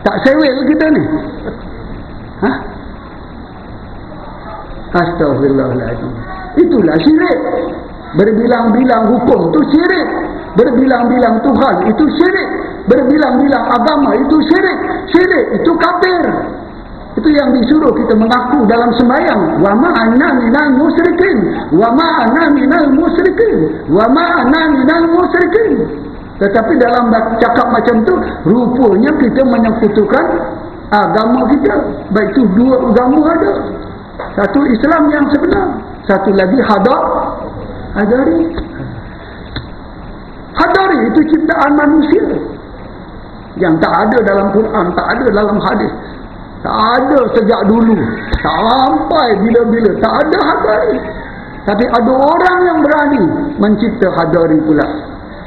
Tak sewel kita ni. Ha? astagfirullahaladzim itulah syirik. Berbilang-bilang hukum tu syirik. Berbilang-bilang Tuhan itu syirik. Berbilang-bilang agama itu syirik. Syirik itu kafir itu yang disuruh kita mengaku dalam sembahyang. Wa ma'ana minal musyrikin. Wa ma'ana minal musyrikin. Wa ma'ana minal musyrikin. Tetapi dalam cakap macam tu rupanya kita menyekutukan agama kita. Baik itu dua agama ada. Satu Islam yang sebenar satu lagi hadak hadari. Hadari itu ciptaan manusia. Yang tak ada dalam Quran tak ada dalam hadis tak ada sejak dulu. Sampai bila-bila. Tak ada hadari. Tapi ada orang yang berani mencipta hadari pula.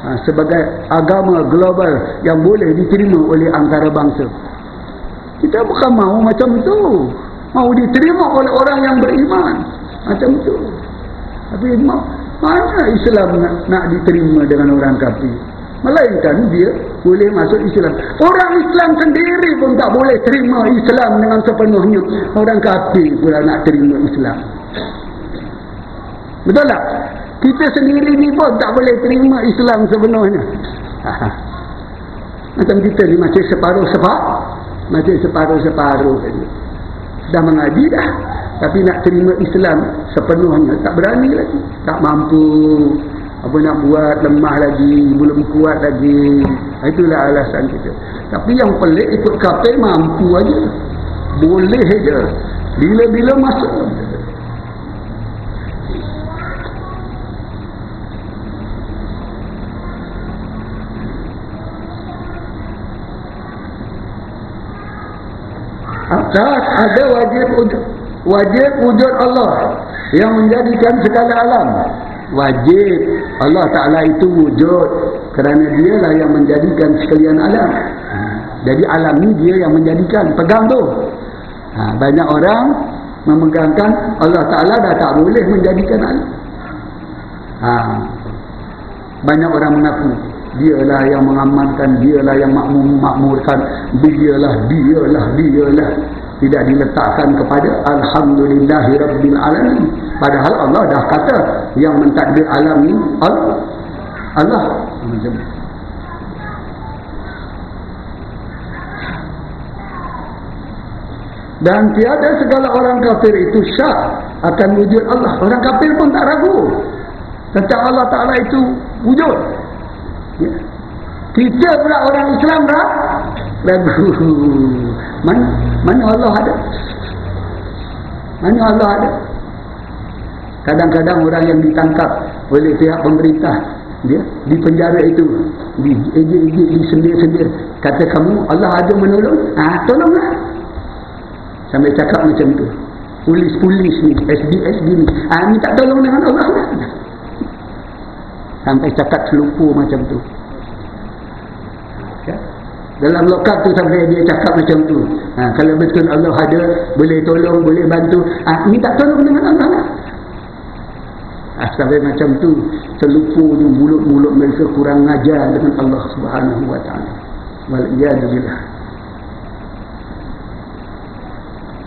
Ha, sebagai agama global yang boleh diterima oleh antara bangsa. Kita bukan mahu macam itu. Mahu diterima oleh orang yang beriman. Macam itu. Tapi mana Islam nak, nak diterima dengan orang kafir? Melainkan dia boleh masuk Islam. Orang Islam sendiri pun tak boleh terima Islam dengan sepenuhnya. Orang kafir pula nak terima Islam. Betul tak? Kita sendiri ni pun tak boleh terima Islam sepenuhnya. Macam kita ni masih separuh-separuh. Masih separuh-separuh saja. Dah mengaji dah. Tapi nak terima Islam sepenuhnya tak berani lagi. Tak mampu apa nak buat lemah lagi belum kuat lagi. Ah, itulah alasan kita. Tapi yang pelik ikut kapal mampu aja. Boleh aja. Bila-bila masuk. Tak ada wajib wujud, wajib wujud Allah yang menjadikan segala alam wajib. Allah Ta'ala itu wujud kerana dia lah yang menjadikan sekalian alam. Jadi alam ni dia yang menjadikan pegang tu. Ha, banyak orang memegangkan Allah Ta'ala dah tak boleh menjadikan alam. Ha, banyak orang mengaku dialah yang mengamankan dialah yang makmurkan dialah dialah dialah tidak diletakkan kepada alhamdulillahi rabbil alamin. Padahal Allah dah kata yang mentakdir alam ni Allah. Allah. Dan tiada segala orang kafir itu syak akan wujud Allah. Orang kafir pun tak ragu. Tentang Allah Ta'ala itu wujud. Ya. kita pula orang Islam dah ragu. Mana, mana Allah ada? Mana Allah ada? Kadang-kadang orang yang ditangkap oleh pihak pemerintah dia di penjara itu di ejek-ejek di sendir-sendir kata kamu Allah ada menolong? Ah tolonglah. Sampai cakap macam tu. Polis-polis ni SDS gini ah ni tak tolong dengan Allah. Sampai cakap selupur macam tu? Dalam lokap tu sampai dia cakap macam tu. Ha, kalau betul Allah ada boleh tolong boleh bantu. Ha, ni tak tolong dengan Allah ha, sampai macam tu selupur ni mulut-mulut mereka kurang ngajar dengan Allah subhanahu wa ta'ala. Waliyadzubillah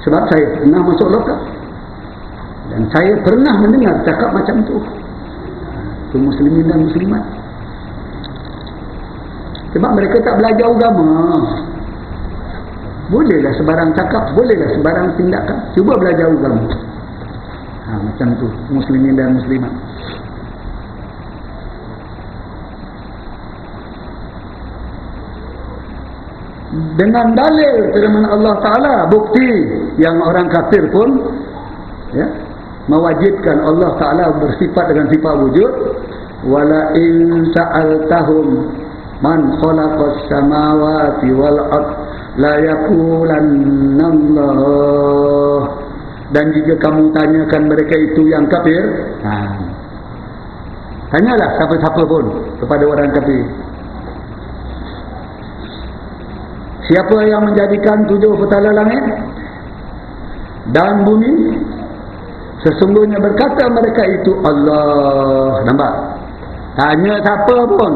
sebab saya pernah masuk lokap dan saya pernah mendengar cakap macam tu. Kaum muslimin dan muslimat sebab mereka tak belajar agama. Bolehlah sebarang cakap bolehlah sebarang tindakan. Cuba belajar agama. Ha, macam tu muslimin dan muslimat. Dengan dalil firman Allah Ta'ala bukti yang orang kafir pun ya, mewajibkan Allah Ta'ala bersifat dengan sifat wujud wala in sa'altahum man khalaqas samawati wal ard la yaqulanna Allah dan jika kamu tanyakan mereka itu yang kafir ha. tanyalah siapa-siapa pun kepada orang kafir siapa yang menjadikan tujuh petala langit dan bumi Sesungguhnya berkata mereka itu Allah. Nampak? Tanya siapa pun.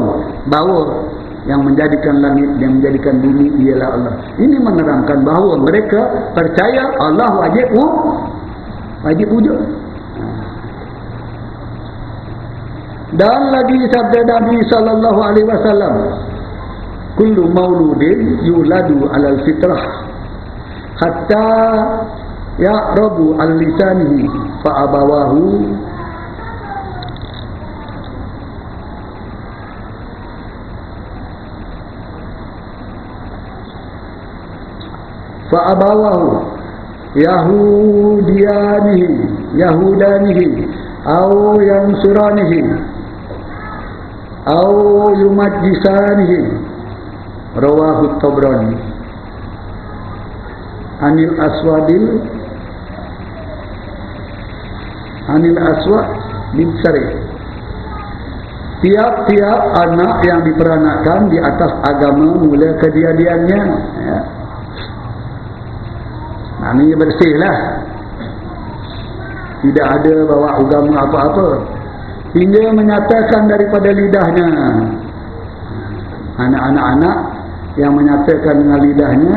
Bahawa yang menjadikan langit, yang menjadikan bumi ialah Allah. Ini menerangkan bahawa mereka percaya Allah wajib wajib wujud. Dan lagi sabda Nabi sallallahu alaihi wasallam, "Kullu mauludin yuladu 'alal fitrah hatta ya'rabu al-lisanihi fa'abawahu fa'abawahu yahudiyanihi yahudanihi au yang suranihi au yumajisanihi rawahu tabrani anil aswadil anil aswad bin sari tiap-tiap anak yang diperanakan di atas agama mula kejadiannya. Ya. Maknanya bersih lah. Tidak ada bawa agama apa-apa. Hingga menyatakan daripada lidahnya. Anak-anak-anak yang menyatakan dengan lidahnya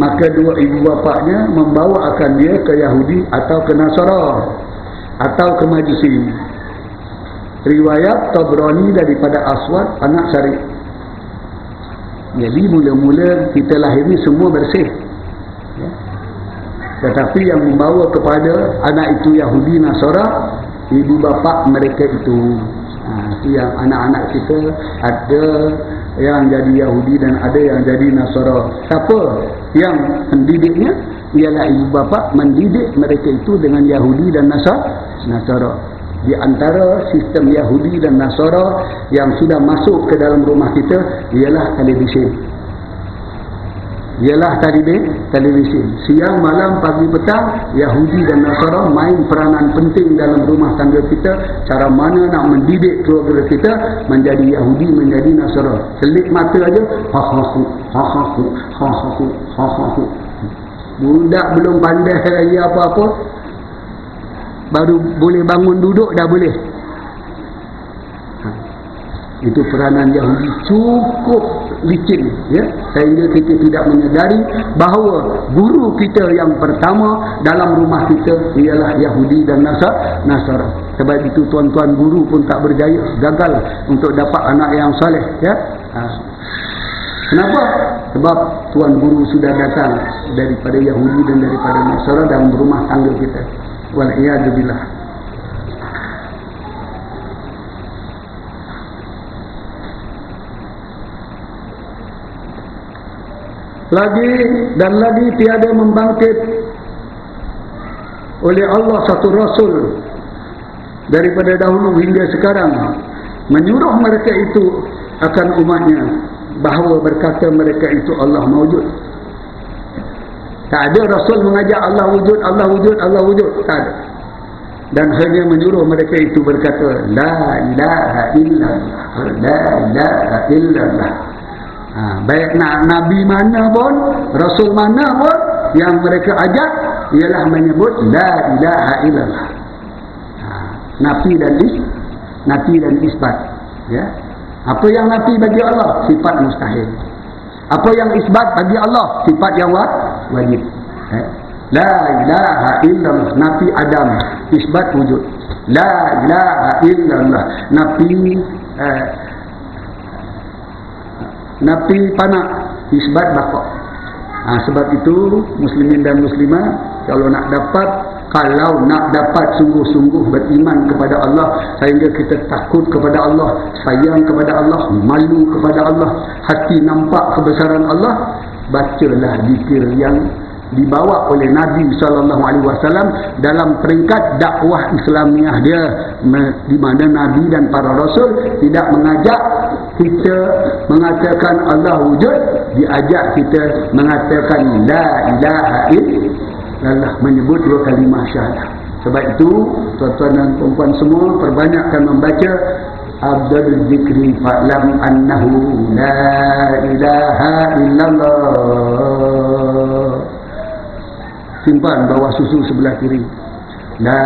maka dua ibu bapaknya membawa akan dia ke Yahudi atau ke Nasara atau ke majusi riwayat Tabrani daripada Aswad anak Syarif. Jadi mula-mula kita lahir ni semua bersih. Tetapi yang membawa kepada anak itu Yahudi Nasara ibu bapa mereka itu. Ha, itu yang anak-anak kita ada yang jadi Yahudi dan ada yang jadi Nasara. Siapa yang mendidiknya? Ialah ibu bapa mendidik mereka itu dengan Yahudi dan Nasara. Di antara sistem Yahudi dan Nasara yang sudah masuk ke dalam rumah kita ialah televisyen ialah televisi siang malam pagi petang Yahudi dan Nasara main peranan penting dalam rumah tangga kita cara mana nak mendidik keluarga kita menjadi Yahudi menjadi Nasara. Selit mata aja ha ha ha ha ha ha ha ha budak belum pandai lagi apa-apa baru boleh bangun duduk dah boleh itu peranan Yahudi cukup licin ya. Sehingga kita tidak menyadari bahawa guru kita yang pertama dalam rumah kita ialah Yahudi dan Nasar Nasara sebab itu tuan-tuan guru pun tak berjaya gagal untuk dapat anak yang saleh ya. Ha. kenapa? Sebab tuan guru sudah datang daripada Yahudi dan daripada Nasara dalam rumah tangga kita. Wal iyad billah lagi dan lagi tiada membangkit oleh Allah satu rasul daripada dahulu hingga sekarang menyuruh mereka itu akan umatnya bahawa berkata mereka itu Allah mawujud tak ada rasul mengajak Allah wujud Allah wujud Allah wujud. Tak ada. Dan hanya menyuruh mereka itu berkata la ilaha illallah la ilaha illallah Ha, baik nak Nabi mana pun, Rasul mana pun, yang mereka ajak ialah menyebut La ilaha illallah. Ha, nafi dan is, nafi dan isbat. Ya. Apa yang nafi bagi Allah? Sifat mustahil. Apa yang isbat bagi Allah? Sifat yang wajib. Ya. La ilaha illallah. Nafi Adam. Isbat wujud. La ilaha illallah. Nafi eh, Napi panak isbat bakok. Ha, sebab itu muslimin dan muslimah kalau nak dapat kalau nak dapat sungguh-sungguh beriman kepada Allah sehingga kita takut kepada Allah, sayang kepada Allah, malu kepada Allah, hati nampak kebesaran Allah, bacalah zikir yang dibawa oleh Nabi sallallahu alaihi wasallam dalam peringkat dakwah Islamiah dia. Di mana Nabi dan para rasul tidak mengajak kita mengatakan Allah wujud diajak kita mengatakan la ilaha illallah menyebut dua kalimah syahadah. Sebab itu tuan-tuan dan puan semua perbanyakkan membaca Abdul Zikri fa'lam annahu la ilaha illallah simpan bawah susu sebelah kiri. La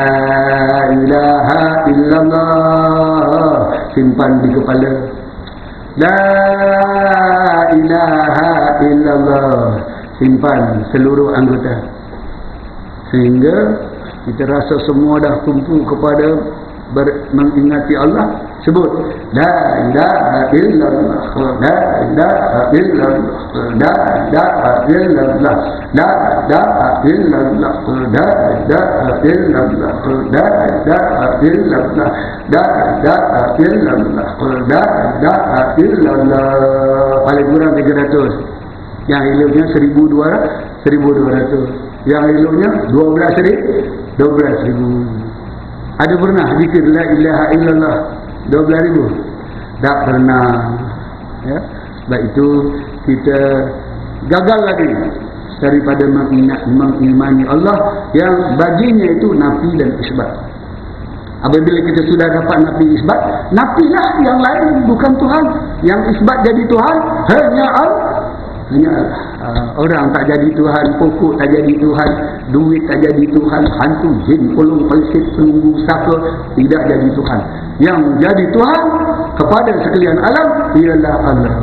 ilaha illallah. Simpan di kepala. La ilaha illallah. Simpan seluruh anggota. Sehingga kita rasa semua dah tumpu kepada mengingati Allah sebut. La ilaha illallah. La ilaha illallah. La ilaha illallah. La ilaha illallah. La ilaha illallah. La ilaha illallah. La ilaha illallah. La ilaha illallah. Paling kurang 300 yang eloknya 1200 1200 yang eloknya 12000 12000 ada pernah zikir la ilaha illallah 12 ribu. Tak pernah ya. Sebab itu kita gagal lagi daripada mengimani Allah yang baginya itu nafi dan isbat. Apabila kita sudah dapat nafi isbat nafilah yang lain bukan Tuhan. Yang isbat jadi Tuhan hanya Allah. Hanya uh, orang tak jadi Tuhan pokok tak jadi Tuhan duit tak jadi Tuhan hantu jin pulung pelsit penunggu saka tidak jadi Tuhan. Yang jadi Tuhan kepada sekalian alam ialah Allah.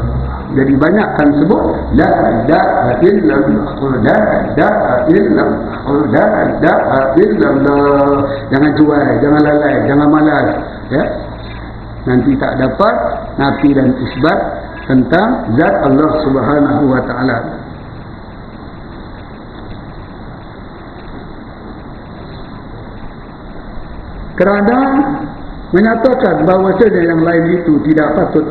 Jadi banyakkan sebut la ilaha illallah la ilaha illallah. Jangan cuai jangan lalai jangan malas ya. Nanti tak dapat nafi dan isbat tentang zat Allah Subhanahu wa taala. Kerana menyatakan bahawa yang lain itu tidak patut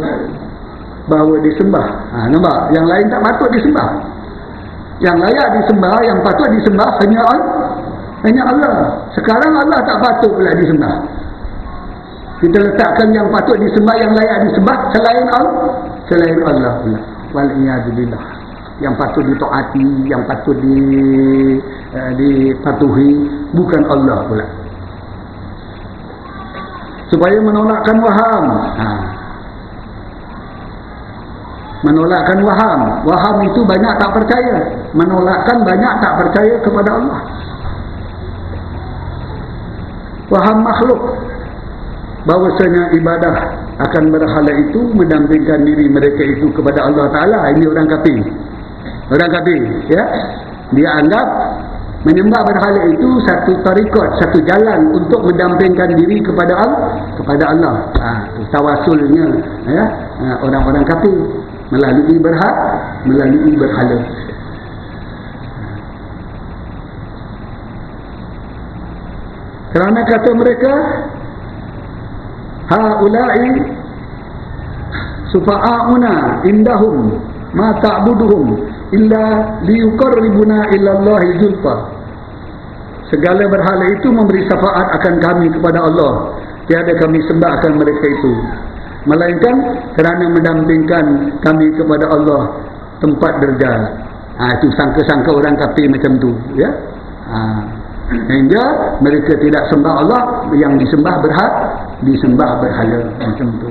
bahawa disembah. Ha, nampak? Yang lain tak patut disembah. Yang layak disembah, yang patut disembah hanya. Hanya Allah. Sekarang Allah tak patut pula disembah. Kita letakkan yang patut disembah, yang layak disembah selain Allah selain Allah pula wal iyad billah yang patut ditaati yang patut di uh, dipatuhi bukan Allah pula supaya menolakkan waham. Ha. menolakkan waham. Waham itu banyak tak percaya. Menolakkan banyak tak percaya kepada Allah. Waham makhluk. Bahawasanya ibadah akan berhala itu mendampingkan diri mereka itu kepada Allah Ta'ala. Ini orang kafir. Orang kafir ya. Dia anggap menyembah berhala itu satu tarikot satu jalan untuk mendampingkan diri kepada Allah kepada Allah. Ha, tawasulnya ya. Ha, orang-orang kafir. Melalui berhala melalui berhala. Kerana kata mereka haula'i sufa'auna indahum ma ta'buduhum illa liyuqarribuna ila Allah zulfa segala berhala itu memberi syafaat akan kami kepada Allah tiada kami sembah akan mereka itu melainkan kerana mendampingkan kami kepada Allah tempat derjat ha, itu sangka-sangka orang kafir macam tu ya ha. Sehingga mereka tidak sembah Allah yang disembah berhak disembah berhala macam tu.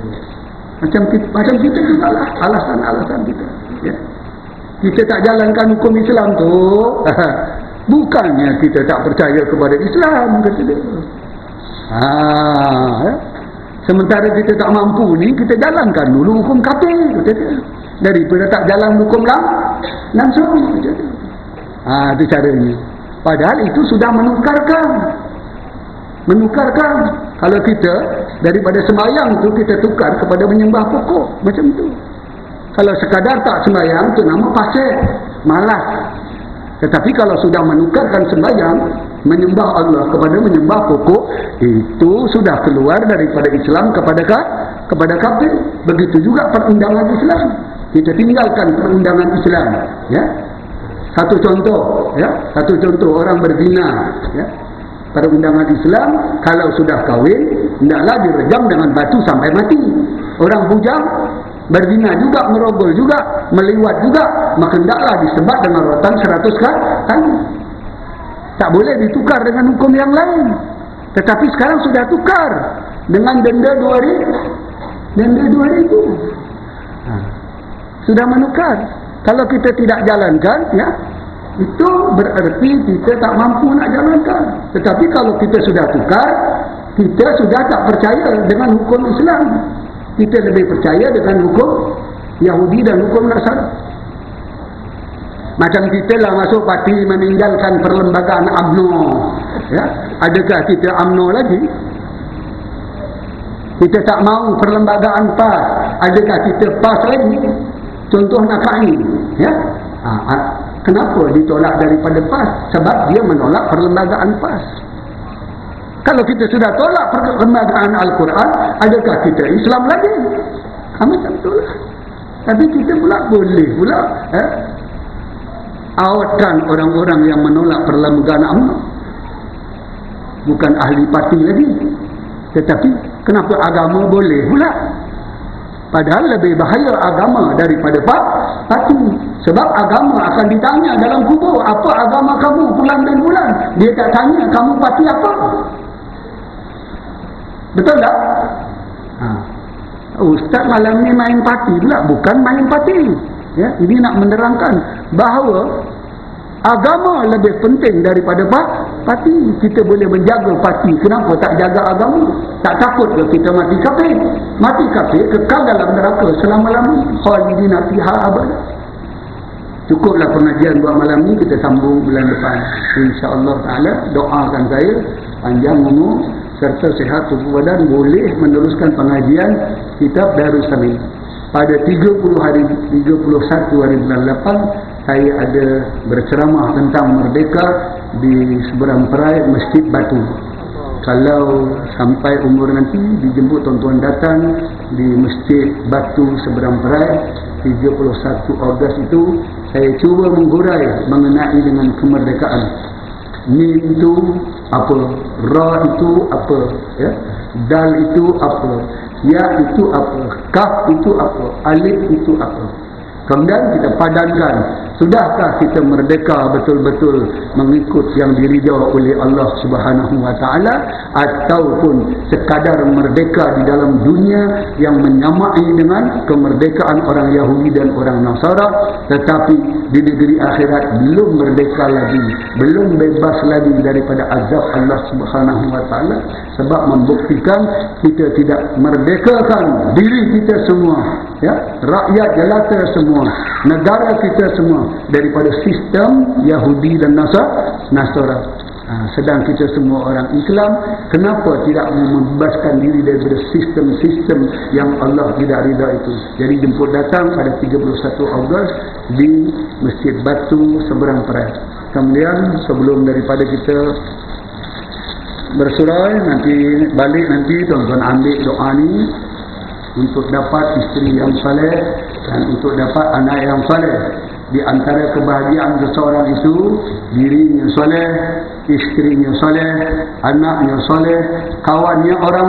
Macam macam kita juga lah alasan-alasan kita. Kita tak jalankan hukum Islam tu. Bukannya kita tak percaya kepada Islam kata dia. Ha, ya. Sementara kita tak mampu ni kita jalankan dulu hukum kafir kata dia. Daripada tak jalan hukum lah langsung kata dia. Ha, itu caranya. Padahal itu sudah menukarkan. Menukarkan. Kalau kita daripada sembahyang tu kita tukar kepada menyembah pokok. Macam tu. Kalau sekadar tak sembahyang tu nama pasir. Malas. Tetapi kalau sudah menukarkan sembahyang. Menyembah Allah kepada menyembah pokok. Itu sudah keluar daripada Islam kepada kepada kafir. Begitu juga perundangan Islam. Kita tinggalkan perundangan Islam. Ya. Satu contoh, ya, satu contoh orang berzina, ya. Pada undangan Islam, kalau sudah kahwin, hendaklah direjam dengan batu sampai mati. Orang bujang berzina juga, merogol juga, meliwat juga, maka hendaklah disebat dengan rotan seratus kan? Tak boleh ditukar dengan hukum yang lain. Tetapi sekarang sudah tukar dengan denda dua ribu. Denda dua ribu. Ha. Sudah menukar. Kalau kita tidak jalankan, ya, itu berarti kita tak mampu nak jalankan. Tetapi kalau kita sudah tukar, kita sudah tak percaya dengan hukum Islam. Kita lebih percaya dengan hukum Yahudi dan hukum Nasara. Macam kita lah masuk parti meninggalkan perlembagaan UMNO. Ya? Adakah kita UMNO lagi? Kita tak mau perlembagaan PAS. Adakah kita PAS lagi? Contoh Nakai, ya. Ha, kenapa ditolak daripada PAS? Sebab dia menolak perlembagaan PAS. Kalau kita sudah tolak perlembagaan Al-Quran, adakah kita Islam lagi? Kami tak betul lah. Tapi kita pula boleh pula eh, awatkan orang-orang yang menolak perlembagaan UMNO. Bukan ahli parti lagi. Tetapi kenapa agama boleh pula? Padahal lebih bahaya agama daripada parti. Sebab agama akan ditanya dalam kubur. Apa agama kamu bulan dan bulan? Dia tak tanya kamu parti apa? Betul tak? Ha. Ustaz malam ni main parti pula. Bukan main parti. Ya, ini nak menerangkan bahawa agama lebih penting daripada parti kita boleh menjaga parti kenapa tak jaga agama? Tak takut ke kita mati kafir? Mati kafir kekal dalam neraka selama-lamanya. Khalidina fiha abada cukuplah pengajian buat malam ni. Kita sambung bulan depan. Insyaallah taala doakan saya panjang umur serta sihat tubuh badan boleh meneruskan pengajian kitab Darussalim pada 30 hari 31 hari bulan 8 saya ada berceramah tentang merdeka di seberang perai Masjid Batu. Kalau sampai umur nanti dijemput tuan-tuan datang di Masjid Batu seberang perai 31 Ogos itu saya cuba menggurai mengenai dengan kemerdekaan. Mim itu apa? Ra itu apa? Ya? Dal itu apa? Ya itu apa? Kaf itu apa? Alif itu apa? Kemudian kita padankan Sudahkah kita merdeka betul-betul mengikut yang diridau oleh Allah Subhanahu wa taala ataupun sekadar merdeka di dalam dunia yang menyamai dengan kemerdekaan orang Yahudi dan orang Nasara tetapi di negeri akhirat belum merdeka lagi, belum bebas lagi daripada azab Allah Subhanahu wa taala sebab membuktikan kita tidak merdekakan diri kita semua ya rakyat jelata semua negara kita semua daripada sistem Yahudi dan Nasara. Ha, sedang kita semua orang Islam, kenapa tidak membebaskan diri daripada sistem-sistem yang Allah tidak rida itu? Jadi jemput datang pada 31 Ogos di Masjid Batu Seberang Perai. Kemudian sebelum daripada kita bersurai, nanti balik nanti tuan-tuan ambil doa ni untuk dapat isteri yang saleh dan untuk dapat anak yang saleh di antara kebahagiaan seseorang itu dirinya soleh isterinya soleh anaknya soleh kawannya orang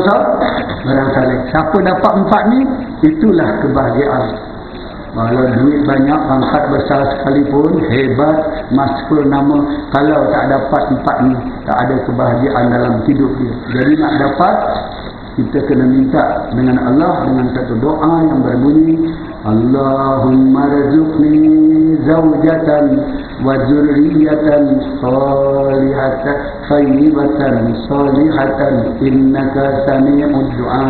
orang saleh siapa dapat empat ni? Itulah kebahagiaan. Kalau duit banyak pangkat besar sekalipun hebat masuk nama kalau tak dapat empat ni tak ada kebahagiaan dalam hidup dia. Jadi nak dapat kita kena minta dengan Allah dengan satu doa yang berbunyi Allahumma rizukni zawjatan wa zurriyatan salihatan khayyibatan salihatan innaka sami'ud du'a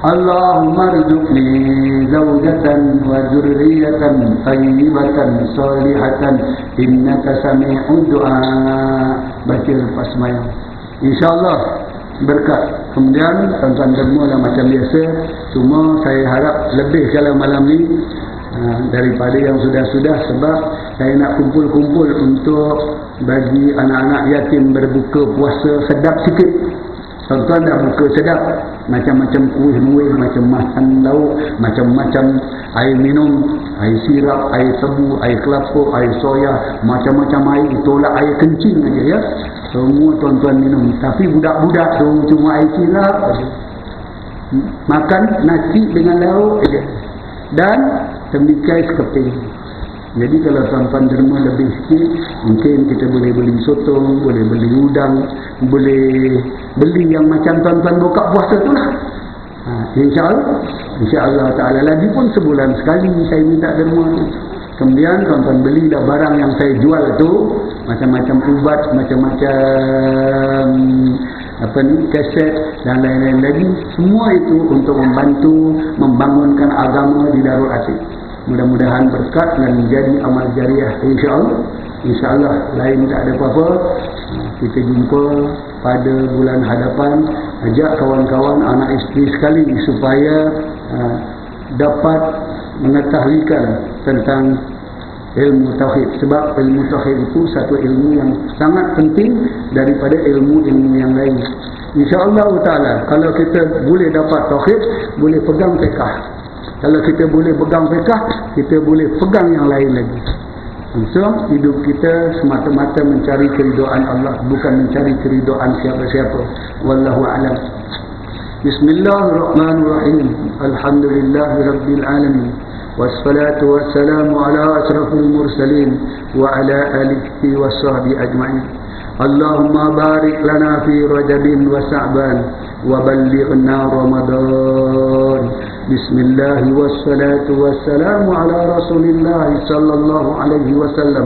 Allahumma rizukni zawjatan wa zurriyatan khayyibatan salihatan innaka sami'ud du'a baca lepas semayang InsyaAllah berkat kemudian tuan-tuan lah macam biasa. Cuma saya harap lebih kalau malam ni uh, daripada yang sudah-sudah sebab saya nak kumpul-kumpul untuk bagi anak-anak yatim berbuka puasa sedap sikit tuan-tuan dah buka sedap macam-macam kuih-muih macam makan lauk macam-macam air minum air sirap, air tebu, air kelapa, air soya macam-macam air tolak air kencing aja ya semua tuan-tuan minum. Tapi budak-budak tu cuma air silap Makan nasi dengan lauk saja. Dan temikai sekeping. Jadi kalau tuan-tuan derma lebih sikit, mungkin kita boleh beli sotong, boleh beli udang, boleh beli yang macam tuan-tuan buka puasa tu lah. Ha, InsyaAllah. InsyaAllah ta'ala. Lagi pun sebulan sekali saya minta derma tu. Kemudian tuan-tuan belilah barang yang saya jual tu macam-macam ubat, macam-macam apa ni kaset dan lain-lain lagi semua itu untuk membantu membangunkan agama di Darul Atik. Mudah-mudahan berkat dan menjadi amal jariah insya-Allah. Insya-Allah lain tak ada apa-apa. Kita jumpa pada bulan hadapan ajak kawan-kawan anak isteri sekali supaya uh, dapat mengetahuikan tentang ilmu tauhid sebab ilmu tauhid itu satu ilmu yang sangat penting daripada ilmu-ilmu yang lain insyaallah taala kalau kita boleh dapat tauhid boleh pegang fiqh kalau kita boleh pegang fiqh kita boleh pegang yang lain lagi so hidup kita semata-mata mencari keridhaan Allah bukan mencari keridhaan siapa-siapa wallahu alam Bismillahirrahmanirrahim. Alhamdulillahirabbil alamin. والصلاة والسلام على أشرف المرسلين وعلى آله وصحبه أجمعين اللهم بارك لنا في رجب وسعبان وبلغنا رمضان بسم الله والصلاة والسلام على رسول الله صلى الله عليه وسلم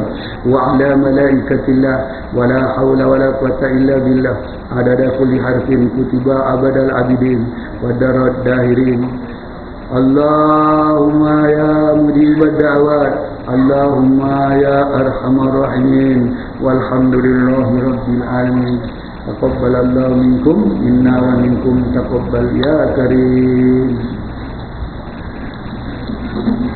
وعلى ملائكة الله ولا حول ولا قوة إلا بالله عدد كل حرف كتب أبد العبدين ودر الداهرين اللهم يا مجيب الدعوات اللهم يا أرحم الراحمين والحمد لله رب العالمين تقبل الله منكم منا ومنكم تقبل يا كريم Thank you.